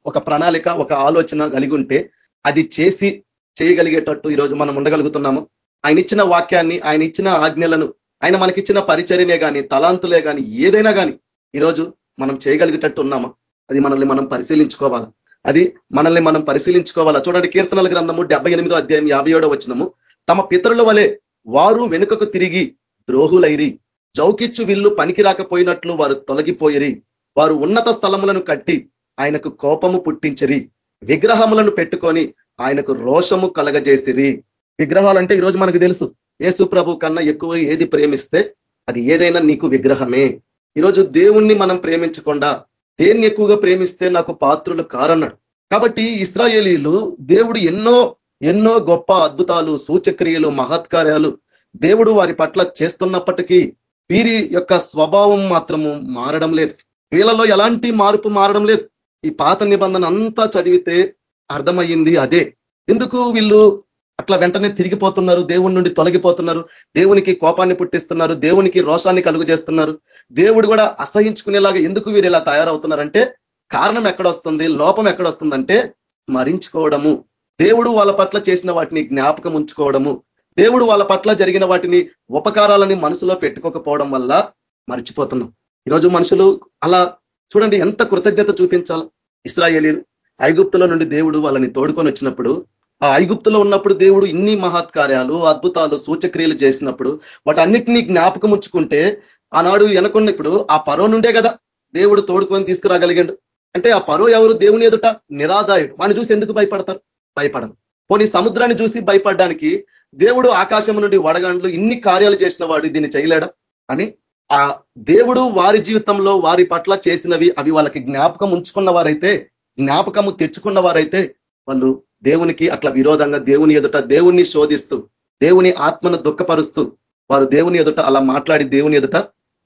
ఒక ప్రణాళిక ఒక ఆలోచన కలిగి ఉంటే అది చేసి చేయగలిగేటట్టు ఈరోజు మనం ఉండగలుగుతున్నాము. ఆయన ఇచ్చిన వాక్యాన్ని ఆయన ఇచ్చిన ఆజ్ఞలను ఆయన మనకిచ్చిన పరిచర్యనే కానీ తలాంతులే కానీ ఏదైనా కానీ ఈరోజు మనం చేయగలిగేటట్టు ఉన్నామా? అది మనల్ని మనం పరిశీలించుకోవాలా? అది మనల్ని మనం పరిశీలించుకోవాలా? చూడండి కీర్తనల గ్రంథము డెబ్బై ఎనిమిదో అధ్యాయం యాభై ఏడో వచ్చినము తమ పితరుల వలె వారు వెనుకకు తిరిగి ద్రోహులైరి. జౌకిచ్చు విల్లు పనికి రాకపోయినట్లు వారు తొలగిపోయిరి. వారు ఉన్నత స్థలములను కట్టి ఆయనకు కోపము పుట్టించరి విగ్రహములను పెట్టుకొని ఆయనకు రోషము కలగజేసిరి. విగ్రహాలంటే ఈరోజు మనకు తెలుసు యేసు ప్రభు కన్నా ఎక్కువ ఏది ప్రేమిస్తే అది ఏదైనా నీకు విగ్రహమే. ఈరోజు దేవుణ్ణి మనం ప్రేమించకుండా దేన్ని ఎక్కువగా ప్రేమిస్తే నాకు పాత్రులు కారన్నాడు. కాబట్టి ఇస్రాయేలీలు దేవుడు ఎన్నో ఎన్నో గొప్ప అద్భుతాలు సూచక్రియలు మహత్కార్యాలు దేవుడు వారి పట్ల చేస్తున్నప్పటికీ వీరి యొక్క స్వభావం మాత్రము మారడం లేదు. వీళ్ళలో ఎలాంటి మార్పు మారడం లేదు. ఈ పాత నిబంధన అంతా చదివితే అర్థమయ్యింది అదే. ఎందుకు వీళ్ళు అట్లా వెంటనే తిరిగిపోతున్నారు? దేవుడి నుండి తొలగిపోతున్నారు. దేవునికి కోపాన్ని పుట్టిస్తున్నారు. దేవునికి రోషాన్ని కలుగు చేస్తున్నారు దేవుడు కూడా అసహించుకునేలాగా ఎందుకు వీరు ఇలా తయారవుతున్నారంటే కారణం ఎక్కడొస్తుంది? లోపం ఎక్కడొస్తుందంటే స్మరించుకోవడము దేవుడు వాళ్ళ పట్ల చేసిన వాటిని జ్ఞాపకం ఉంచుకోవడము. దేవుడు వాళ్ళ పట్ల జరిగిన వాటిని ఉపకారాలని మనసులో పెట్టుకోకపోవడం వల్ల మర్చిపోతున్నాం. ఈరోజు మనుషులు అలా చూడండి ఎంత కృతజ్ఞత చూపించాలి. ఇస్రాయేలీలు ఐగుప్తుల నుండి దేవుడు వాళ్ళని తోడుకొని వచ్చినప్పుడు ఆ ఐగుప్తులో ఉన్నప్పుడు దేవుడు ఇన్ని మహత్కార్యాలు అద్భుతాలు సూచక్రియలు చేసినప్పుడు వాటన్నిటినీ జ్ఞాపకం ఉంచుకుంటే ఆనాడు వెనకున్న ఇప్పుడు ఆ పరో నుండే కదా దేవుడు తోడుకొని తీసుకురాగలిగాడు. అంటే ఆ పరో ఎవరు? దేవుని ఎదుట నిరాదాయుడు. వాడిని చూసి ఎందుకు భయపడతారు? భయపడరు. పోనీ సముద్రాన్ని చూసి భయపడడానికి దేవుడు ఆకాశం నుండి వడగండ్లు ఇన్ని కార్యాలు చేసిన వాడు దీన్ని చేయలేడా? అని ఆ దేవుడు వారి జీవితంలో వారి పట్ల చేసినవి అవి వాళ్ళకి జ్ఞాపకం ఉంచుకున్న వారైతే జ్ఞాపకము తెచ్చుకున్న వారైతే వాళ్ళు దేవునికి అట్లా విరోధంగా దేవుని ఎదుట దేవుణ్ణి శోధిస్తూ దేవుని ఆత్మను దుఃఖపరుస్తూ వారు దేవుని ఎదుట అలా మాట్లాడి దేవుని ఎదుట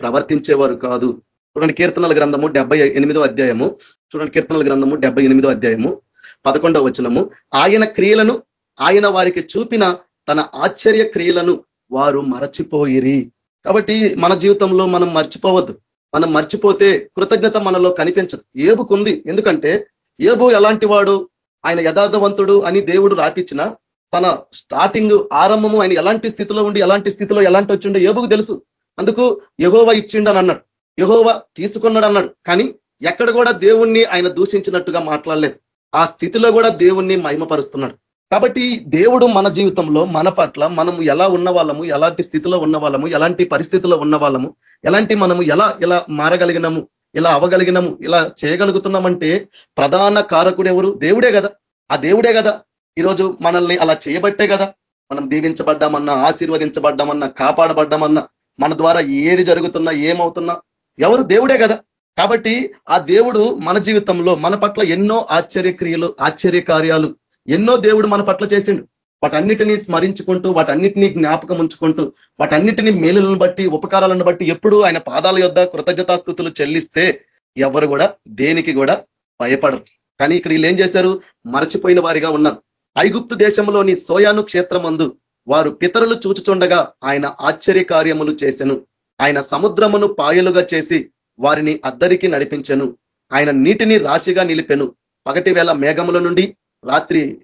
ప్రవర్తించేవారు కాదు. చూడండి కీర్తనల గ్రంథము డెబ్బై ఎనిమిదో అధ్యాయము. చూడండి కీర్తనల గ్రంథము డెబ్బై ఎనిమిదో అధ్యాయము. పదకొండవ వచనము. ఆయన క్రియలను ఆయన వారికి చూపిన తన ఆశ్చర్య క్రియలను వారు మరచిపోయిరి. కాబట్టి మన జీవితంలో మనం మర్చిపోవద్దు. మనం మర్చిపోతే కృతజ్ఞత మనలో కనిపించదు. ఏబుకుంది. ఎందుకంటే ఏబు ఎలాంటి వాడు? ఆయన యథార్థవంతుడు అని దేవుడు రాపించిన తన స్టార్టింగ్ ఆరంభము ఆయన ఎలాంటి స్థితిలో ఉండి ఎలాంటి స్థితిలో ఎలాంటి వచ్చిండో ఏబుకు తెలుసు. అందుకు యహోవ ఇచ్చిండని అన్నాడు యహోవ తీసుకున్నాడు అన్నాడు కానీ ఎక్కడ కూడా దేవుణ్ణి ఆయన దూషించినట్టుగా మాట్లాడలేదు. ఆ స్థితిలో కూడా దేవుణ్ణి మహిమపరుస్తున్నాడు. కాబట్టి దేవుడు మన జీవితంలో మన పట్ల మనము ఎలా ఉన్న వాళ్ళము ఎలాంటి స్థితిలో ఉన్న వాళ్ళము ఎలాంటి పరిస్థితిలో ఉన్న వాళ్ళము ఎలాంటి మనము ఎలా ఎలా మారగలిగినాము ఇలా అవగలిగినాము ఇలా చేయగలుగుతున్నామంటే ప్రధాన కారకుడు ఎవరు? దేవుడే కదా. ఆ దేవుడే కదా. ఈరోజు మనల్ని అలా చేయబట్టే కదా. మనం దీవించబడ్డామన్నా ఆశీర్వదించబడ్డామన్నా కాపాడబడ్డామన్నా మన ద్వారా ఏది జరుగుతున్నా ఏమవుతున్నా ఎవరు? దేవుడే కదా. కాబట్టి ఆ దేవుడు మన జీవితంలో మన పట్ల ఎన్నో ఆశ్చర్యక్రియలు ఆశ్చర్య కార్యాలు ఎన్నో దేవుడు మన పట్ల చేసిండు. వాటన్నిటినీ స్మరించుకుంటూ వాటన్నిటినీ జ్ఞాపకం ఉంచుకుంటూ వాటన్నిటినీ మేలులను బట్టి ఉపకారాలను బట్టి ఎప్పుడు ఆయన పాదాల యొద్ కృతజ్ఞతాస్థుతులు చెల్లిస్తే ఎవరు కూడా దేనికి కూడా భయపడరు. కానీ ఇక్కడ వీళ్ళు ఏం చేశారు? మరచిపోయిన వారిగా ఉన్నారు. ఐగుప్తు దేశంలోని సోయాను క్షేత్రమందు వారు పితరులు చూచుచుండగా ఆయన ఆశ్చర్య కార్యములు చేసెను. ఆయన సముద్రమును పాయలుగా చేసి వారిని అద్దరికి నడిపించెను. ఆయన నీటిని రాశిగా నిలిపెను. పగటి వేళ మేఘముల నుండి రాత్రి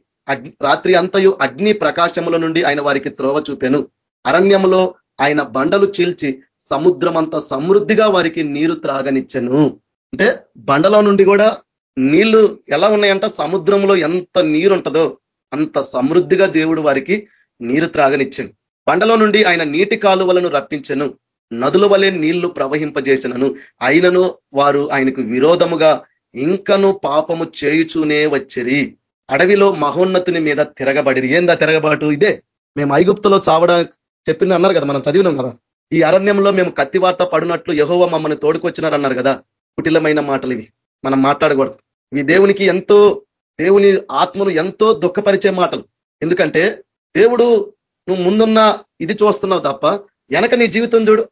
రాత్రి అంతయు అగ్ని ప్రకాశముల నుండి ఆయన వారికి త్రోవ చూపెను. అరణ్యములో ఆయన బండలు చీల్చి సముద్రమంత సమృద్ధిగా వారికి నీరు త్రాగనిచ్చెను. అంటే బండలో నుండి కూడా నీళ్ళు ఎలా ఉన్నాయంట? సముద్రంలో ఎంత నీరు ఉంటుందో అంత సమృద్ధిగా దేవుడు వారికి నీరు త్రాగనిచ్చాను. బండలో నుండి ఆయన నీటి కాలువలను రప్పించను. నదుల వలె నీళ్ళు ప్రవహింపజేసినను. అయినను వారు ఆయనకు విరోధముగా ఇంకను పాపము చేయుచూనే వచ్చిరి. అడవిలో మహోన్నతుని మీద తిరగబడి ఏందా తిరగబాటు? ఇదే మేము ఐగుప్తులో చావడం చెప్పింది అన్నారు కదా మనం చదివినాం కదా. ఈ అరణ్యంలో మేము కత్తివార్త పడినట్లు యహోవ మమ్మల్ని తోడుకొచ్చినారన్నారు కదా. కుటిలమైన మాటలు ఇవి. మనం మాట్లాడకూడదు. ఇవి దేవునికి ఎంతో దేవుని ఆత్మను ఎంతో దుఃఖపరిచే మాటలు. ఎందుకంటే దేవుడు నువ్వు ముందున్న ఇది చూస్తున్నావు తప్ప వెనక నీ జీవితం చూడు.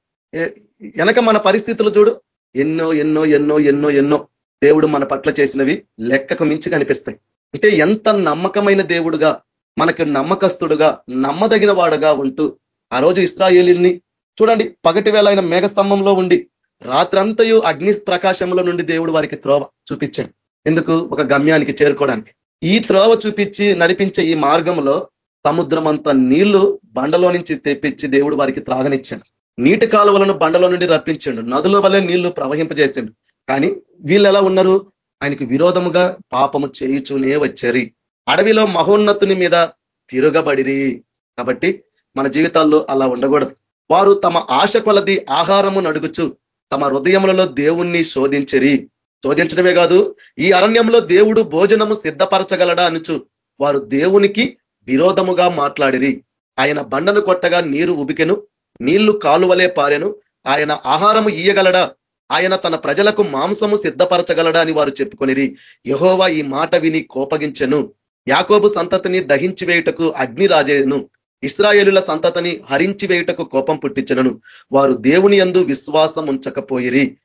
వెనక మన పరిస్థితులు చూడు. ఎన్నో ఎన్నో ఎన్నో ఎన్నో ఎన్నో దేవుడు మన పట్ల చేసినవి లెక్కకు మించి కనిపిస్తాయి. అంటే ఎంత నమ్మకమైన దేవుడుగా మనకి నమ్మకస్తుడుగా నమ్మదగిన వాడుగా ఉంటూ ఆ రోజు ఇస్రాయేలీని చూడండి పగటి వేళ ఆయన మేఘస్తంభంలో ఉండి రాత్రంతయు అగ్ని ప్రకాశంలో నుండి దేవుడు వారికి త్రోవ చూపించాడు. ఎందుకు? ఒక గమ్యానికి చేరుకోవడానికి. ఈ త్రోవ చూపించి నడిపించే ఈ మార్గంలో సముద్రం అంత నీళ్ళు బండలో నుంచి తెప్పించి దేవుడు వారికి త్రాగనిచ్చాడు. నీటి కాలువలను బండలో నుండి రప్పించాడు. నదుల వల్లే నీళ్ళు ప్రవహింపజేసిండు. కానీ వీళ్ళు ఎలా ఉన్నారు? ఆయనకు విరోధముగా పాపము చేయుచునే వచ్చరి. అడవిలో మహోన్నతుని మీద తిరగబడిరి. కాబట్టి మన జీవితాల్లో అలా ఉండకూడదు. వారు తమ ఆశ కొలది ఆహారము నడుగుచు తమ హృదయములలో దేవుణ్ణి శోధించరి. శోధించడమే కాదు ఈ అరణ్యంలో దేవుడు భోజనము సిద్ధపరచగలడా అనుచు వారు దేవునికి విరోధముగా మాట్లాడిరి. ఆయన బండను కొట్టగా నీరు ఉబికెను నీళ్ళు కాలువలే పారెను ఆయన ఆహారము ఇయ్యగలడా ఆయన తన ప్రజలకు మాంసము సిద్ధపరచగలడా అని వారు చెప్పుకొనిరి యహోవా ఈ మాట విని కోపగించెను. యాకోబు సంతతిని దహించి వేయుటకు అగ్ని రాజేను ఇస్రాయేలుల సంతతిని హరించి వేయుటకు కోపం పుట్టించను వారు దేవుని ఎందు విశ్వాసం ఉంచకపోయిరి.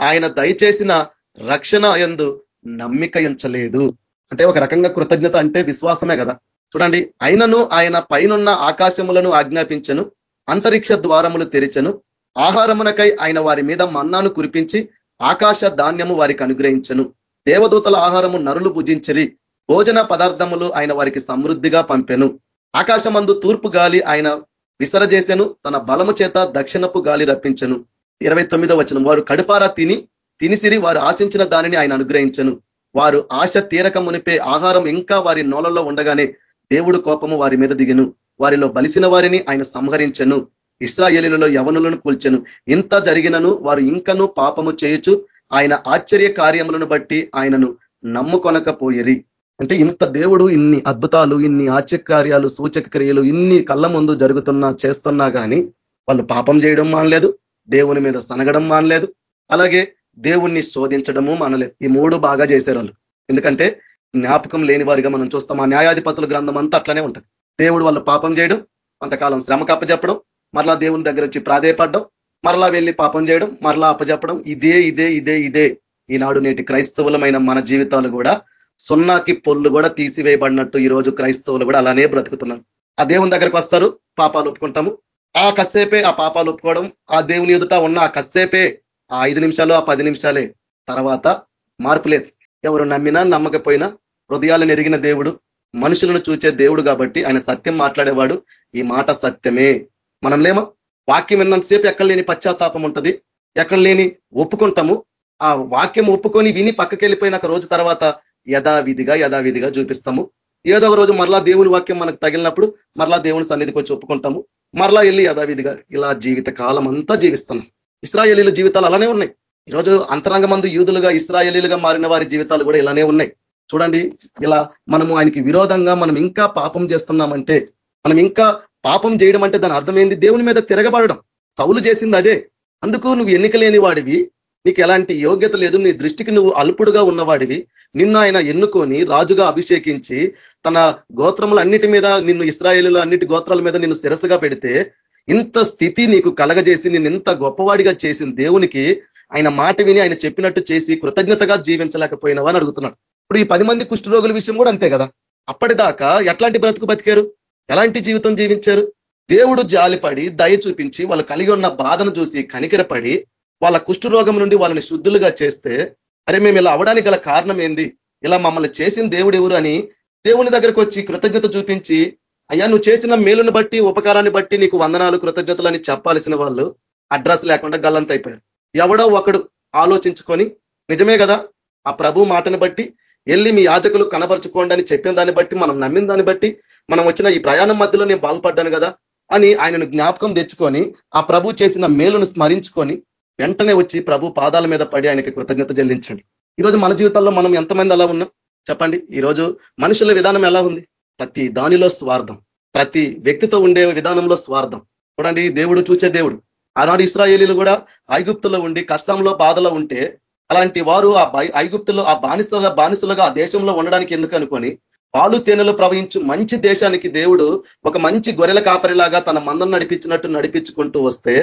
ఆయన దయచేసిన రక్షణ ఎందు నమ్మిక ఉంచలేదు అంటే ఒక రకంగా కృతజ్ఞత అంటే విశ్వాసమే కదా. చూడండి అయినను ఆయన పైనున్న ఆకాశములను ఆజ్ఞాపించను అంతరిక్ష ద్వారములు తెరిచను ఆహారమునకై ఆయన వారి మీద మన్నాను కురిపించి ఆకాశ ధాన్యము వారికి అనుగ్రహించను. దేవదూతల ఆహారము నరులు భుజించరి. భోజన పదార్థములు ఆయన వారికి సమృద్ధిగా పంపెను. ఆకాశమందు తూర్పు గాలి ఆయన విసరజేసెను. తన బలము చేత దక్షిణపు గాలి రప్పించను. ఇరవై తొమ్మిదో వచనం. వారు కడుపారా తిని తినిసిరి వారు ఆశించిన దానిని ఆయన అనుగ్రహించను. వారు ఆశ తీరక మునిపే ఆహారం ఇంకా వారి నోలలో ఉండగానే దేవుడు కోపము వారి మీద దిగను. వారిలో బలిసిన వారిని ఆయన సంహరించను. ఇస్రాయేలీలలో యవనులను కూల్చెను. ఇంత జరిగినను వారు ఇంకను పాపము చేయొచ్చు ఆయన ఆశ్చర్య కార్యములను బట్టి ఆయనను నమ్ముకొనకపోయేరి. అంటే ఇంత దేవుడు ఇన్ని అద్భుతాలు ఇన్ని ఆశ్చర్యకార్యాలు సూచక క్రియలు ఇన్ని కళ్ళ ముందు జరుగుతున్నా చేస్తున్నా కానీ వాళ్ళు పాపం చేయడం మానలేదు దేవుని మీద సనగడం మానలేదు. అలాగే దేవుణ్ణి శోధించడము మానలేదు. ఈ మూడు బాగా చేశారు వాళ్ళు ఎందుకంటే జ్ఞాపకం లేని వారిగా మనం చూస్తాం. ఆ న్యాయాధిపతుల గ్రంథం అంతా అట్లనే ఉంటుంది. దేవుడు వాళ్ళు పాపం చేయడం కొంతకాలం శ్రమ కప్పచెప్పడం మరలా దేవుని దగ్గర వచ్చి ప్రాధేయపడడం మరలా వెళ్ళి పాపం చేయడం మరలా అప్పజెప్పడం ఇదే ఇదే ఇదే ఇదే. ఈనాడు నేటి క్రైస్తవులమైన మన జీవితాలు కూడా సున్నాకి పొల్లు కూడా తీసివేయబడినట్టు ఈరోజు క్రైస్తవులు కూడా అలానే బ్రతుకుతున్నారు. ఆ దేవుని దగ్గరికి వస్తారు పాపాలు ఒప్పుకుంటాము. ఆ కస్సేపే ఆ పాపాలు ఒప్పుకోవడం ఆ దేవుని ఎదుట ఉన్న ఆ కస్సేపే ఆ ఐదు నిమిషాలు ఆ పది నిమిషాలే. తర్వాత మార్పు లేదు. ఎవరు నమ్మినా నమ్మకపోయినా హృదయాలు నెరిగిన దేవుడు మనుషులను చూచే దేవుడు కాబట్టి ఆయన సత్యం మాట్లాడేవాడు. ఈ మాట సత్యమే. మనం లేమో? వాక్యం విన్నంతసేపు ఎక్కడ లేని పశ్చాత్తాపం ఉంటుంది. ఎక్కడ లేని ఒప్పుకుంటాము. ఆ వాక్యం ఒప్పుకొని విని పక్కకి వెళ్ళిపోయిన రోజు తర్వాత యథావిధిగా యథావిధిగా చూపిస్తాము. ఏదో ఒక రోజు మరలా దేవుని వాక్యం మనకు తగిలినప్పుడు మరలా దేవుని సన్నిధికి వచ్చి ఒప్పుకుంటాము. మరలా వెళ్ళి యథావిధిగా ఇలా జీవిత కాలం అంతా జీవిస్తున్నాం ఇస్రాయలీల జీవితాలు అలానే ఉన్నాయి. ఈరోజు అంతరంగ మందు యూదులుగా ఇస్రాయలీలుగా మారిన వారి జీవితాలు కూడా ఇలానే ఉన్నాయి. చూడండి ఇలా మనము ఆయనకి విరోధంగా మనం ఇంకా పాపం చేస్తున్నామంటే మనం ఇంకా పాపం చేయడం అంటే దాని అర్థం ఏంది దేవుని మీద తిరగబడడం. సౌలు చేసింది అదే. అందుకు నువ్వు ఎన్నికలేని వాడివి. నీకు ఎలాంటి యోగ్యత లేదు. నీ దృష్టికి నువ్వు అల్పుడుగా ఉన్నవాడివి. నిన్ను ఆయన ఎన్నుకొని రాజుగా అభిషేకించి తన గోత్రములన్నిటి మీద నిన్ను ఇస్రాయేలు అన్నిటి గోత్రాల మీద నిన్ను శిరసగా పెడితే ఇంత స్థితి నీకు కలగజేసి నిన్ను ఇంత గొప్పవాడిగా చేసిన దేవునికి ఆయన మాట విని ఆయన చెప్పినట్టు చేసి కృతజ్ఞతగా జీవించలేకపోయినవా అని అడుగుతున్నాడు. ఇప్పుడు ఈ పది మంది కుష్ఠరోగుల విషయం కూడా అంతే కదా. అప్పటిదాకా ఎట్లాంటి బ్రతుకు బతికారు? ఎలాంటి జీవితం జీవించారు? దేవుడు జాలిపడి దయ చూపించి వాళ్ళు కలిగి ఉన్న బాధను చూసి కనికరపడి వాళ్ళ కుష్ఠరోగం నుండి వాళ్ళని శుద్ధులుగా చేస్తే అరే మేము ఇలా అవడానికి గల కారణం ఏంది? ఇలా మమ్మల్ని చేసిన దేవుడు ఎవరు అని దేవుని దగ్గరకు వచ్చి కృతజ్ఞత చూపించి అయ్యా నువ్వు చేసిన మేలుని బట్టి ఉపకారాన్ని బట్టి నీకు వందనాలు కృతజ్ఞతలు అని చెప్పాల్సిన వాళ్ళు అడ్రస్ లేకుండా గల్లంత అయిపోయారు. ఎవడో ఒకడు ఆలోచించుకొని నిజమే కదా ఆ ప్రభు మాటను బట్టి వెళ్ళి మీ యాజకులు కనబరుచుకోండి అని చెప్పిన దాన్ని బట్టి మనం నమ్మిన దాన్ని బట్టి మనం వచ్చిన ఈ ప్రయాణం మధ్యలో నేను బాగుపడ్డాను కదా అని ఆయనను జ్ఞాపకం తెచ్చుకొని ఆ ప్రభు చేసిన మేలును స్మరించుకొని వెంటనే వచ్చి ప్రభు పాదాల మీద పడి ఆయనకి కృతజ్ఞత చెల్లించండి. ఈరోజు మన జీవితాల్లో మనం ఎంతమంది అలా ఉన్నాం? చెప్పండి. ఈరోజు మనుషుల విధానం ఎలా ఉంది? ప్రతి దానిలో స్వార్థం. ప్రతి వ్యక్తితో ఉండే విధానంలో స్వార్థం. చూడండి దేవుడు చూచే దేవుడు. ఆనాడు ఇస్రాయేలీలు కూడా ఐగుప్తులో ఉండి కష్టంలో బాధలో ఉంటే అలాంటి వారు ఆ ఐగుప్తులో ఆ బానిసగా బానిసలుగా ఆ దేశంలో ఉండడానికి ఎందుకు అనుకొని పాలు తేనెలు ప్రవహించు మంచి దేశానికి దేవుడు ఒక మంచి గొర్రెల కాపరిలాగా తన మందం నడిపించినట్టు నడిపించుకుంటూ వస్తే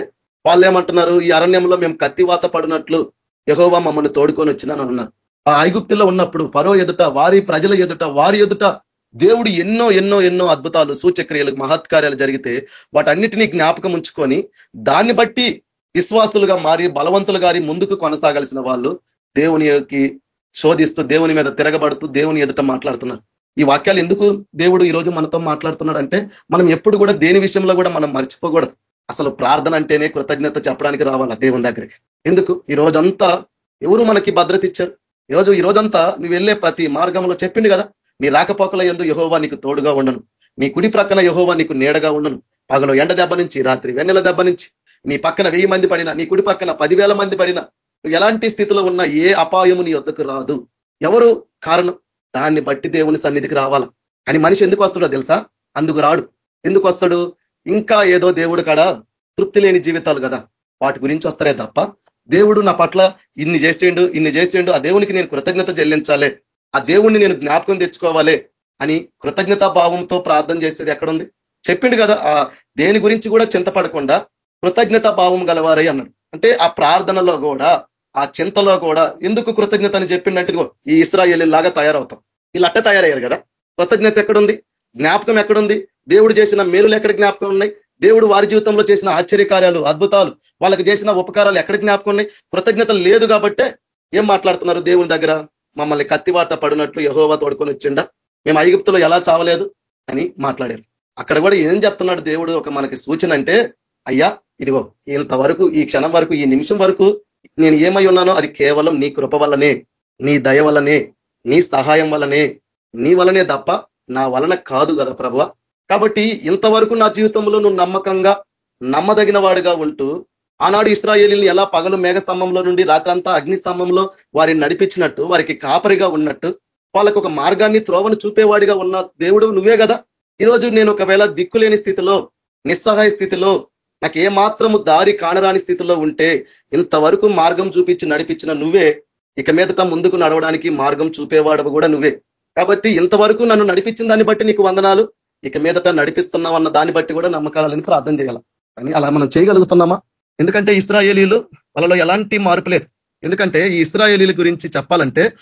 వాళ్ళు ఏమంటున్నారు ఈ అరణ్యంలో మేము కత్తివాత పడినట్లు యహోవా మమ్మల్ని తోడుకొని వచ్చినాను అన్నారు. ఆ ఐగుప్తిలో ఉన్నప్పుడు ఫరో ఎదుట వారి ప్రజల ఎదుట వారి ఎదుట దేవుడు ఎన్నో ఎన్నో ఎన్నో అద్భుతాలు సూచక్రియలు మహత్కార్యాలు జరిగితే వాటన్నిటినీ జ్ఞాపకం ఉంచుకొని దాన్ని బట్టి విశ్వాసులుగా మారి బలవంతులు గారి ముందుకు కొనసాగాల్సిన వాళ్ళు దేవునికి శోధిస్తూ దేవుని మీద తిరగబడుతూ దేవుని ఎదుట మాట్లాడుతున్నారు. ఈ వాక్యాలు ఎందుకు దేవుడు ఈరోజు మనతో మాట్లాడుతున్నాడు అంటే మనం ఎప్పుడు కూడా దేని విషయంలో కూడా మనం మర్చిపోకూడదు. అసలు ప్రార్థన అంటేనే కృతజ్ఞత చెప్పడానికి రావాలా దేవుని దగ్గరికి? ఎందుకు? ఈ రోజంతా ఎవరు మనకి భద్రత ఇచ్చారు? ఈరోజు ఈ రోజంతా నువ్వు వెళ్ళే ప్రతి మార్గంలో చెప్పిండు కదా నీ రాకపోకల ఎందు యహోవా నీకు తోడుగా ఉండను. నీ కుడి ప్రక్కన యహోవా నీకు నీడగా ఉండను. పగలు ఎండ దెబ్బ నుంచి రాత్రి వెన్నెల దెబ్బ నుంచి నీ పక్కన వెయ్యి మంది పడినా నీ కుడి పక్కన పదివేల మంది పడినా ఎలాంటి స్థితిలో ఉన్న ఏ అపాయము నీ వద్దకు రాదు. ఎవరు? కారణం? దాన్ని బట్టి దేవుని సన్నిధికి రావాలా? కానీ మనిషి ఎందుకు వస్తాడో తెలుసా? అందుకు రాడు. ఎందుకు వస్తాడు? ఇంకా ఏదో దేవుడు కాడ తృప్తి లేని జీవితాలు కదా. వాటి గురించి వస్తారే తప్ప దేవుడు నా పట్ల ఇన్ని చేసిండు ఇన్ని చేసిండు ఆ దేవునికి నేను కృతజ్ఞత చెల్లించాలి. ఆ దేవుణ్ణి నేను జ్ఞాపకం తెచ్చుకోవాలి అని కృతజ్ఞతా భావంతో ప్రార్థన చేసేది ఎక్కడుంది? చెప్పిండు కదా ఆ దేని గురించి కూడా చింతపడకుండా కృతజ్ఞతా భావం గలవారై అన్నాడు. అంటే ఆ ప్రార్థనలో కూడా ఆ చింతలో కూడా ఎందుకు కృతజ్ఞత అని చెప్పిండంటే ఈ ఇస్రాయేల్ లాగా తయారవుతాం. వీళ్ళు అట్ట తయారయ్యారు కదా? కృతజ్ఞత ఎక్కడుంది? జ్ఞాపకం ఎక్కడుంది? దేవుడు చేసిన మేలులు ఎక్కడ జ్ఞాపకం ఉన్నాయి? దేవుడు వారి జీవితంలో చేసిన ఆశ్చర్యకార్యాలు అద్భుతాలు వాళ్ళకి చేసిన ఉపకారాలు ఎక్కడ జ్ఞాపకం ఉన్నాయి? కృతజ్ఞత లేదు కాబట్టే ఏం మాట్లాడుతున్నారు దేవుని దగ్గర? మమ్మల్ని కత్తివాట పడినట్లు యహోవా తోడుకొని వచ్చిండా? మేము ఐగుప్తులో ఎలా చావలేదు? అని మాట్లాడారు. అక్కడ కూడా ఏం చెప్తున్నాడు దేవుడు? ఒక మనకి సూచన అంటే అయ్యా ఇదిగో ఇంతవరకు ఈ క్షణం వరకు ఈ నిమిషం వరకు నేను ఏమై ఉన్నానో అది కేవలం నీ కృప వల్లనే నీ దయ వల్లనే నీ సహాయం వలనే నీ వలనే తప్ప నా వలన కాదు కదా ప్రభు కాబట్టి ఇంతవరకు నా జీవితంలో నువ్వు నమ్మకంగా నమ్మదగిన వాడుగా ఉంటూ ఆనాడు ఇస్రాయేలీని ఎలా పగలు మేఘస్తంభంలో నుండి రాత్రంతా అగ్నిస్తంభంలో వారిని నడిపించినట్టు వారికి కాపరిగా ఉన్నట్టు వాళ్ళకు ఒక మార్గాన్ని త్రోవను చూపేవాడిగా ఉన్న దేవుడు నువ్వే కదా. ఈరోజు నేను ఒకవేళ దిక్కులేని స్థితిలో నిస్సహాయ స్థితిలో నాకు ఏ మాత్రము దారి కానరాని స్థితిలో ఉంటే ఇంతవరకు మార్గం చూపించి నడిపించిన నువ్వే ఇక మీదట ముందుకు నడవడానికి మార్గం చూపేవాడు కూడా నువ్వే. కాబట్టి ఇంతవరకు నన్ను నడిపించిన దాన్ని బట్టి నీకు వందనాలు. ఇక మీదట నడిపిస్తున్నావు అన్న దాన్ని బట్టి కూడా నమ్మకాలని ప్రార్థన చేయాలి. కానీ అలా మనం చేయగలుగుతున్నామా? ఎందుకంటే ఇస్రాయేలీలు వాళ్ళలో ఎలాంటి మార్పు లేదు. ఎందుకంటే ఈ ఇస్రాయేలీల గురించి చెప్పాలంటే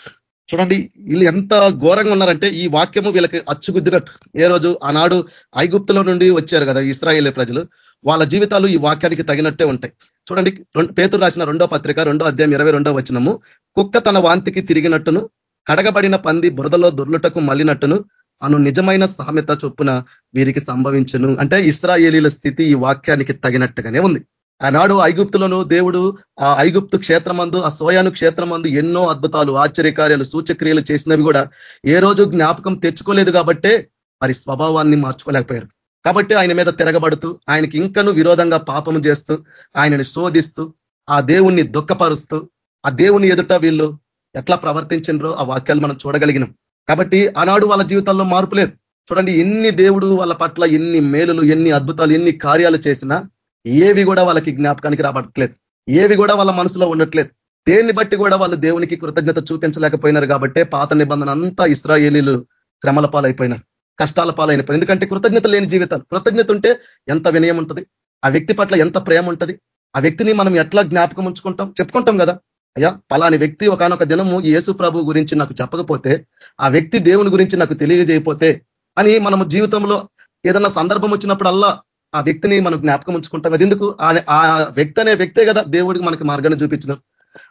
చూడండి వీళ్ళు ఎంత ఘోరంగా ఉన్నారంటే ఈ వాక్యము వీళ్ళకి అచ్చుగుద్దినట్టు. ఏ రోజు? ఆనాడు ఐగుప్తులో నుండి వచ్చారు కదా ఇస్రాయేలీ ప్రజలు. వాళ్ళ జీవితాలు ఈ వాక్యానికి తగినట్టే ఉంటాయి. చూడండి పేతురు రాసిన రెండో పత్రిక రెండో అధ్యాయం ఇరవై రెండో వచనము. కుక్క తన వాంతికి తిరిగినట్టును కడగబడిన పంది బురదలో దొర్లుటకు మళ్ళినట్టును అను నిజమైన సామెత చొప్పున వీరికి సంభవించును. అంటే ఇస్రాయేలీల స్థితి ఈ వాక్యానికి తగినట్టుగానే ఉంది. ఆనాడు ఐగుప్తులను దేవుడు ఆ ఐగుప్తు క్షేత్రమందు ఆ సోయాను క్షేత్రమందు ఎన్నో అద్భుతాలు ఆశ్చర్యకార్యాలు సూచక్రియలు చేసినవి కూడా ఏ రోజు జ్ఞాపకం తెచ్చుకోలేదు కాబట్టే వారి స్వభావాన్ని మార్చుకోలేకపోయారు. కాబట్టి ఆయన మీద తిరగబడుతూ ఆయనకి ఇంకను విరోధంగా పాపము చేస్తూ ఆయనని శోధిస్తూ ఆ దేవుణ్ణి దుఃఖపరుస్తూ ఆ దేవుని ఎదుట వీళ్ళు ఎట్లా ప్రవర్తించినరో ఆ వాక్యాలు మనం చూడగలిగినాం. కాబట్టి ఆనాడు వాళ్ళ జీవితాల్లో మార్పు లేదు. చూడండి ఎన్ని దేవుడు వాళ్ళ పట్ల ఎన్ని మేలులు ఎన్ని అద్భుతాలు ఎన్ని కార్యాలు చేసినా ఏవి కూడా వాళ్ళకి జ్ఞాపకానికి రాబట్టలేదు. ఏవి కూడా వాళ్ళ మనసులో ఉండట్లేదు. దేన్ని బట్టి కూడా వాళ్ళు దేవునికి కృతజ్ఞత చూపించలేకపోయినారు కాబట్టి పాత నిబంధన అంతా ఇస్రాయేలీలు శ్రమల పాలైపోయినారు. కష్టాల పాలైనప్పుడు. ఎందుకంటే కృతజ్ఞత లేని జీవితాలు. కృతజ్ఞత ఉంటే ఎంత వినయం ఉంటుంది? ఆ వ్యక్తి పట్ల ఎంత ప్రేమ ఉంటుంది? ఆ వ్యక్తిని మనం ఎట్లా జ్ఞాపకం ఉంచుకుంటాం? చెప్పుకుంటాం కదా. అయ్యా పలాని వ్యక్తి ఒకనొక దినము యేసు ప్రభు గురించి నాకు చెప్పకపోతే ఆ వ్యక్తి దేవుని గురించి నాకు తెలియజేయపోతే అని మనము జీవితంలో ఏదన్నా సందర్భం వచ్చినప్పుడల్లా ఆ వ్యక్తిని మనం జ్ఞాపకం ఉంచుకుంటాం. అది ఎందుకు ఆ వ్యక్తి అనే వ్యక్తే కదా దేవుడికి మనకి మార్గాన్ని చూపించినారు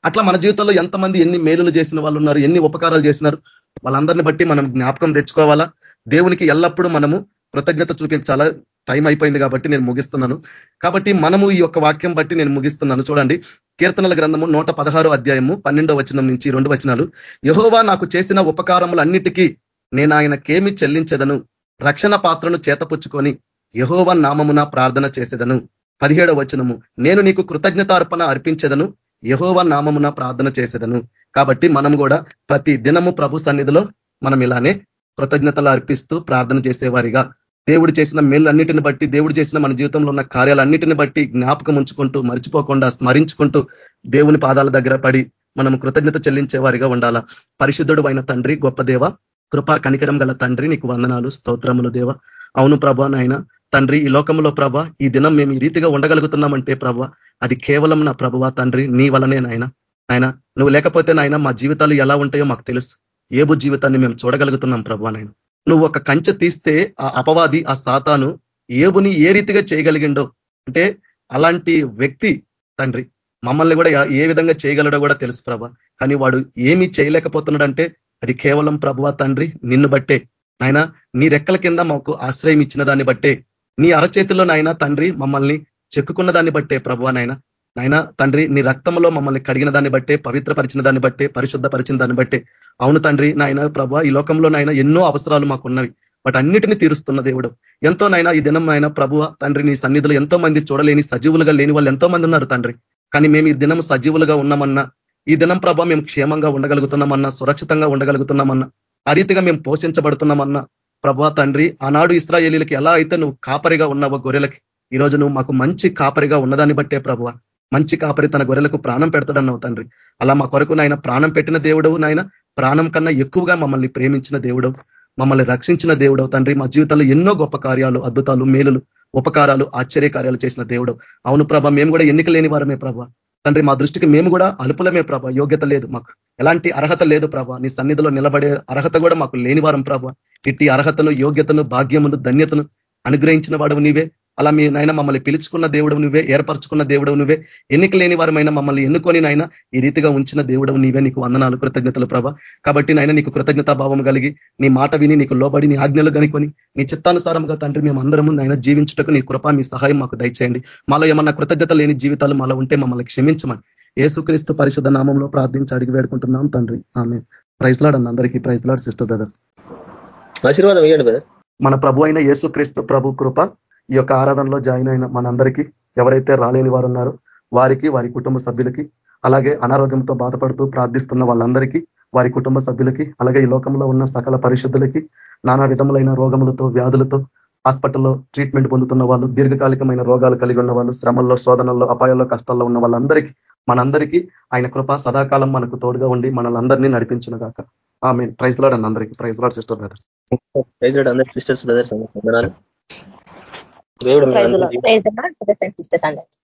అట్లా మన జీవితంలో ఎంతమంది ఎన్ని మేలులు చేసిన వాళ్ళు ఉన్నారు ఎన్ని ఉపకారాలు చేసినారు వాళ్ళందరిని బట్టి మనం జ్ఞాపకం తెచ్చుకోవాలా? దేవునికి ఎల్లప్పుడూ మనము కృతజ్ఞత చూపించాలా? టైం అయిపోయింది కాబట్టి నేను ముగిస్తున్నాను. కాబట్టి మనము ఈ యొక్క వాక్యం బట్టి నేను ముగిస్తున్నాను. చూడండి. కీర్తనల గ్రంథము నూట అధ్యాయము పన్నెండో వచనం నుంచి రెండు వచనాలు. యహోవా నాకు చేసిన ఉపకారములన్నిటికీ నేను ఆయనకేమి చెల్లించదను? రక్షణ పాత్రను చేతపుచ్చుకొని యహోవ నామమున ప్రార్థన చేసేదను. పదిహేడవ వచనము. నేను నీకు కృతజ్ఞత అర్పణ అర్పించేదను. యహోవ నామమున ప్రార్థన చేసేదను. కాబట్టి మనం కూడా ప్రతి దినము ప్రభు సన్నిధిలో మనం ఇలానే కృతజ్ఞతలు అర్పిస్తూ ప్రార్థన చేసేవారిగా. దేవుడు చేసిన మేళ్ళన్నిటిని బట్టి దేవుడు చేసిన మన జీవితంలో ఉన్న కార్యాలన్నిటిని బట్టి జ్ఞాపకం ఉంచుకుంటూ మర్చిపోకుండా స్మరించుకుంటూ దేవుని పాదాల దగ్గర పడి మనం కృతజ్ఞత చెల్లించే వారిగా ఉండాలా? పరిశుద్ధుడు అయిన తండ్రి గొప్ప దేవ కృపా కనికరం గల తండ్రి నీకు వందనాలు స్తోత్రములు దేవ. అవును ప్రభా నాయన తండ్రి ఈ లోకంలో ప్రభ ఈ దినం మేము ఈ రీతిగా ఉండగలుగుతున్నామంటే ప్రభ అది కేవలం నా ప్రభువా తండ్రి నీ వలనే నాయన. ఆయన నువ్వు లేకపోతే నాయన మా జీవితాలు ఎలా ఉంటాయో మాకు తెలుసు. ఏబు జీవితాన్ని మేము చూడగలుగుతున్నాం ప్రభా నాయన. నువ్వు ఒక కంచె తీస్తే ఆ అపవాది ఆ సాతాను ఏబుని ఏ రీతిగా చేయగలిగిండో అంటే అలాంటి వ్యక్తి తండ్రి మమ్మల్ని కూడా ఏ విధంగా చేయగలడో కూడా తెలుసు ప్రభా. కానీ వాడు ఏమీ చేయలేకపోతున్నాడంటే అది కేవలం ప్రభువ తండ్రి నిన్ను బట్టే. నాయన నీ రెక్కల కింద మాకు ఆశ్రయం ఇచ్చిన దాన్ని బట్టే. నీ అరచేతిలో నాయన తండ్రి మమ్మల్ని చెక్కుకున్న దాన్ని బట్టే ప్రభు నాయన. నాయన తండ్రి నీ రక్తంలో మమ్మల్ని కడిగిన దాన్ని బట్టే పవిత్రపరిచిన దాన్ని బట్టే పరిశుద్ధపరిచిన దాన్ని బట్టే. అవును తండ్రి నాయన ప్రభ ఈ లోకంలో నాయన ఎన్నో అవసరాలు మాకున్నవి. వాటి అన్నిటిని తీరుస్తున్న దేవుడు. ఎంతో నైనా ఈ దినం నాయన ప్రభువ తండ్రి నీ సన్నిధిలో ఎంతో మంది చూడలేని సజీవులుగా లేని వాళ్ళు ఎంతో మంది ఉన్నారు తండ్రి. కానీ మేము ఈ దినం సజీవులుగా ఉన్నామన్నా ఈ దినం ప్రభ మేము క్షేమంగా ఉండగలుగుతున్నామన్నా సురక్షితంగా ఉండగలుగుతున్నామన్నా ఆ రీతిగా మేము పోషించబడుతున్నామన్నా ప్రభా తండ్రి ఆనాడు ఇస్రాయేలీలకి ఎలా అయితే నువ్వు కాపరిగా ఉన్నావో గొర్రెలకి ఈరోజు నువ్వు మాకు మంచి కాపరిగా ఉన్నదాన్ని బట్టే ప్రభు మంచి కాపరి తన గొర్రెలకు ప్రాణం పెడతాడన్నావు తండ్రి. అలా మా కొరకు నాయన ప్రాణం పెట్టిన దేవుడవు నాయన. ప్రాణం కన్నా ఎక్కువగా మమ్మల్ని ప్రేమించిన దేవుడవు. మమ్మల్ని రక్షించిన దేవుడవు తండ్రి. మా జీవితంలో ఎన్నో గొప్ప కార్యాలు అద్భుతాలు మేలులు ఉపకారాలు ఆశ్చర్య కార్యాలు చేసిన దేవుడు అవును ప్రభ మేము కూడా ఎన్నిక లేని వారమే ప్రభ. తండ్రి మా దృష్టికి మేము కూడా అలుపులమే ప్రభ. యోగ్యత లేదు మాకు. ఎలాంటి అర్హత లేదు ప్రభ. నీ సన్నిధిలో నిలబడే అర్హత కూడా మాకు లేని వారం ప్రభ. ఇట్టి అర్హతను యోగ్యతను భాగ్యమును ధన్యతను అనుగ్రహించిన వాడు నీవే. అలా మీ నాయన మమ్మల్ని పిలుచుకున్న దేవుడు నువ్వే ఏర్పరచుకున్న దేవుడు నువ్వే. ఎన్నిక లేని వారమైన మమ్మల్ని ఎన్నుకొని నాయన ఈ రీతిగా ఉంచిన దేవుడు నీవే. నీకు వందనాలు కృతజ్ఞతలు ప్రభ. కాబట్టి నాయన నీకు కృతజ్ఞతా భావం కలిగి నీ మాట విని నీకు లోబడి నీ ఆజ్ఞలు కనుకొని నీ చిత్తానుసారంగా తండ్రి మేము అందరము నాయన జీవించుటకు నీ కృప మీ సహాయం మాకు దయచేయండి. మాలో ఏమన్నా కృతజ్ఞత లేని జీవితాలు మాలో ఉంటే మమ్మల్ని క్షమించమని ఏసుక్రీస్తు పరిశుద్ధ నామంలో ప్రార్థించి అడిగి వేడుకుంటున్నాం తండ్రి. ఆమె ప్రైజ్లాడన్న అందరికీ praise the Lord sister brothers. ఆశీర్వాదం బ్రదర్. మన ప్రభు అయిన యేసుక్రీస్తు ప్రభు కృప ఈ యొక్క ఆరాధనలో జాయిన్ అయిన మనందరికీ ఎవరైతే రాలేని వారు ఉన్నారో వారికి వారి కుటుంబ సభ్యులకి అలాగే అనారోగ్యంతో బాధపడుతూ ప్రార్థిస్తున్న వాళ్ళందరికీ వారి కుటుంబ సభ్యులకి అలాగే ఈ లోకంలో ఉన్న సకల పరిశుద్ధులకి నానా విధములైన రోగములతో వ్యాధులతో హాస్పిటల్లో ట్రీట్మెంట్ పొందుతున్న వాళ్ళు దీర్ఘకాలికమైన రోగాలు కలిగి ఉన్న వాళ్ళు శ్రమల్లో శోధనల్లో అపాయాల్లో కష్టాల్లో ఉన్న వాళ్ళందరికీ మనందరికీ ఆయన కృప సదాకాలం మనకు తోడుగా ఉండి మనల్ని నడిపించిన దాకా ఆమె ప్రైజ్ లాడ్ అన్న అందరికీ. Praise lord sister brothers. Praise lord అందరికి సిస్టర్స్ బ్రదర్స్ దేవుడు సిస్టర్స్ అందరికి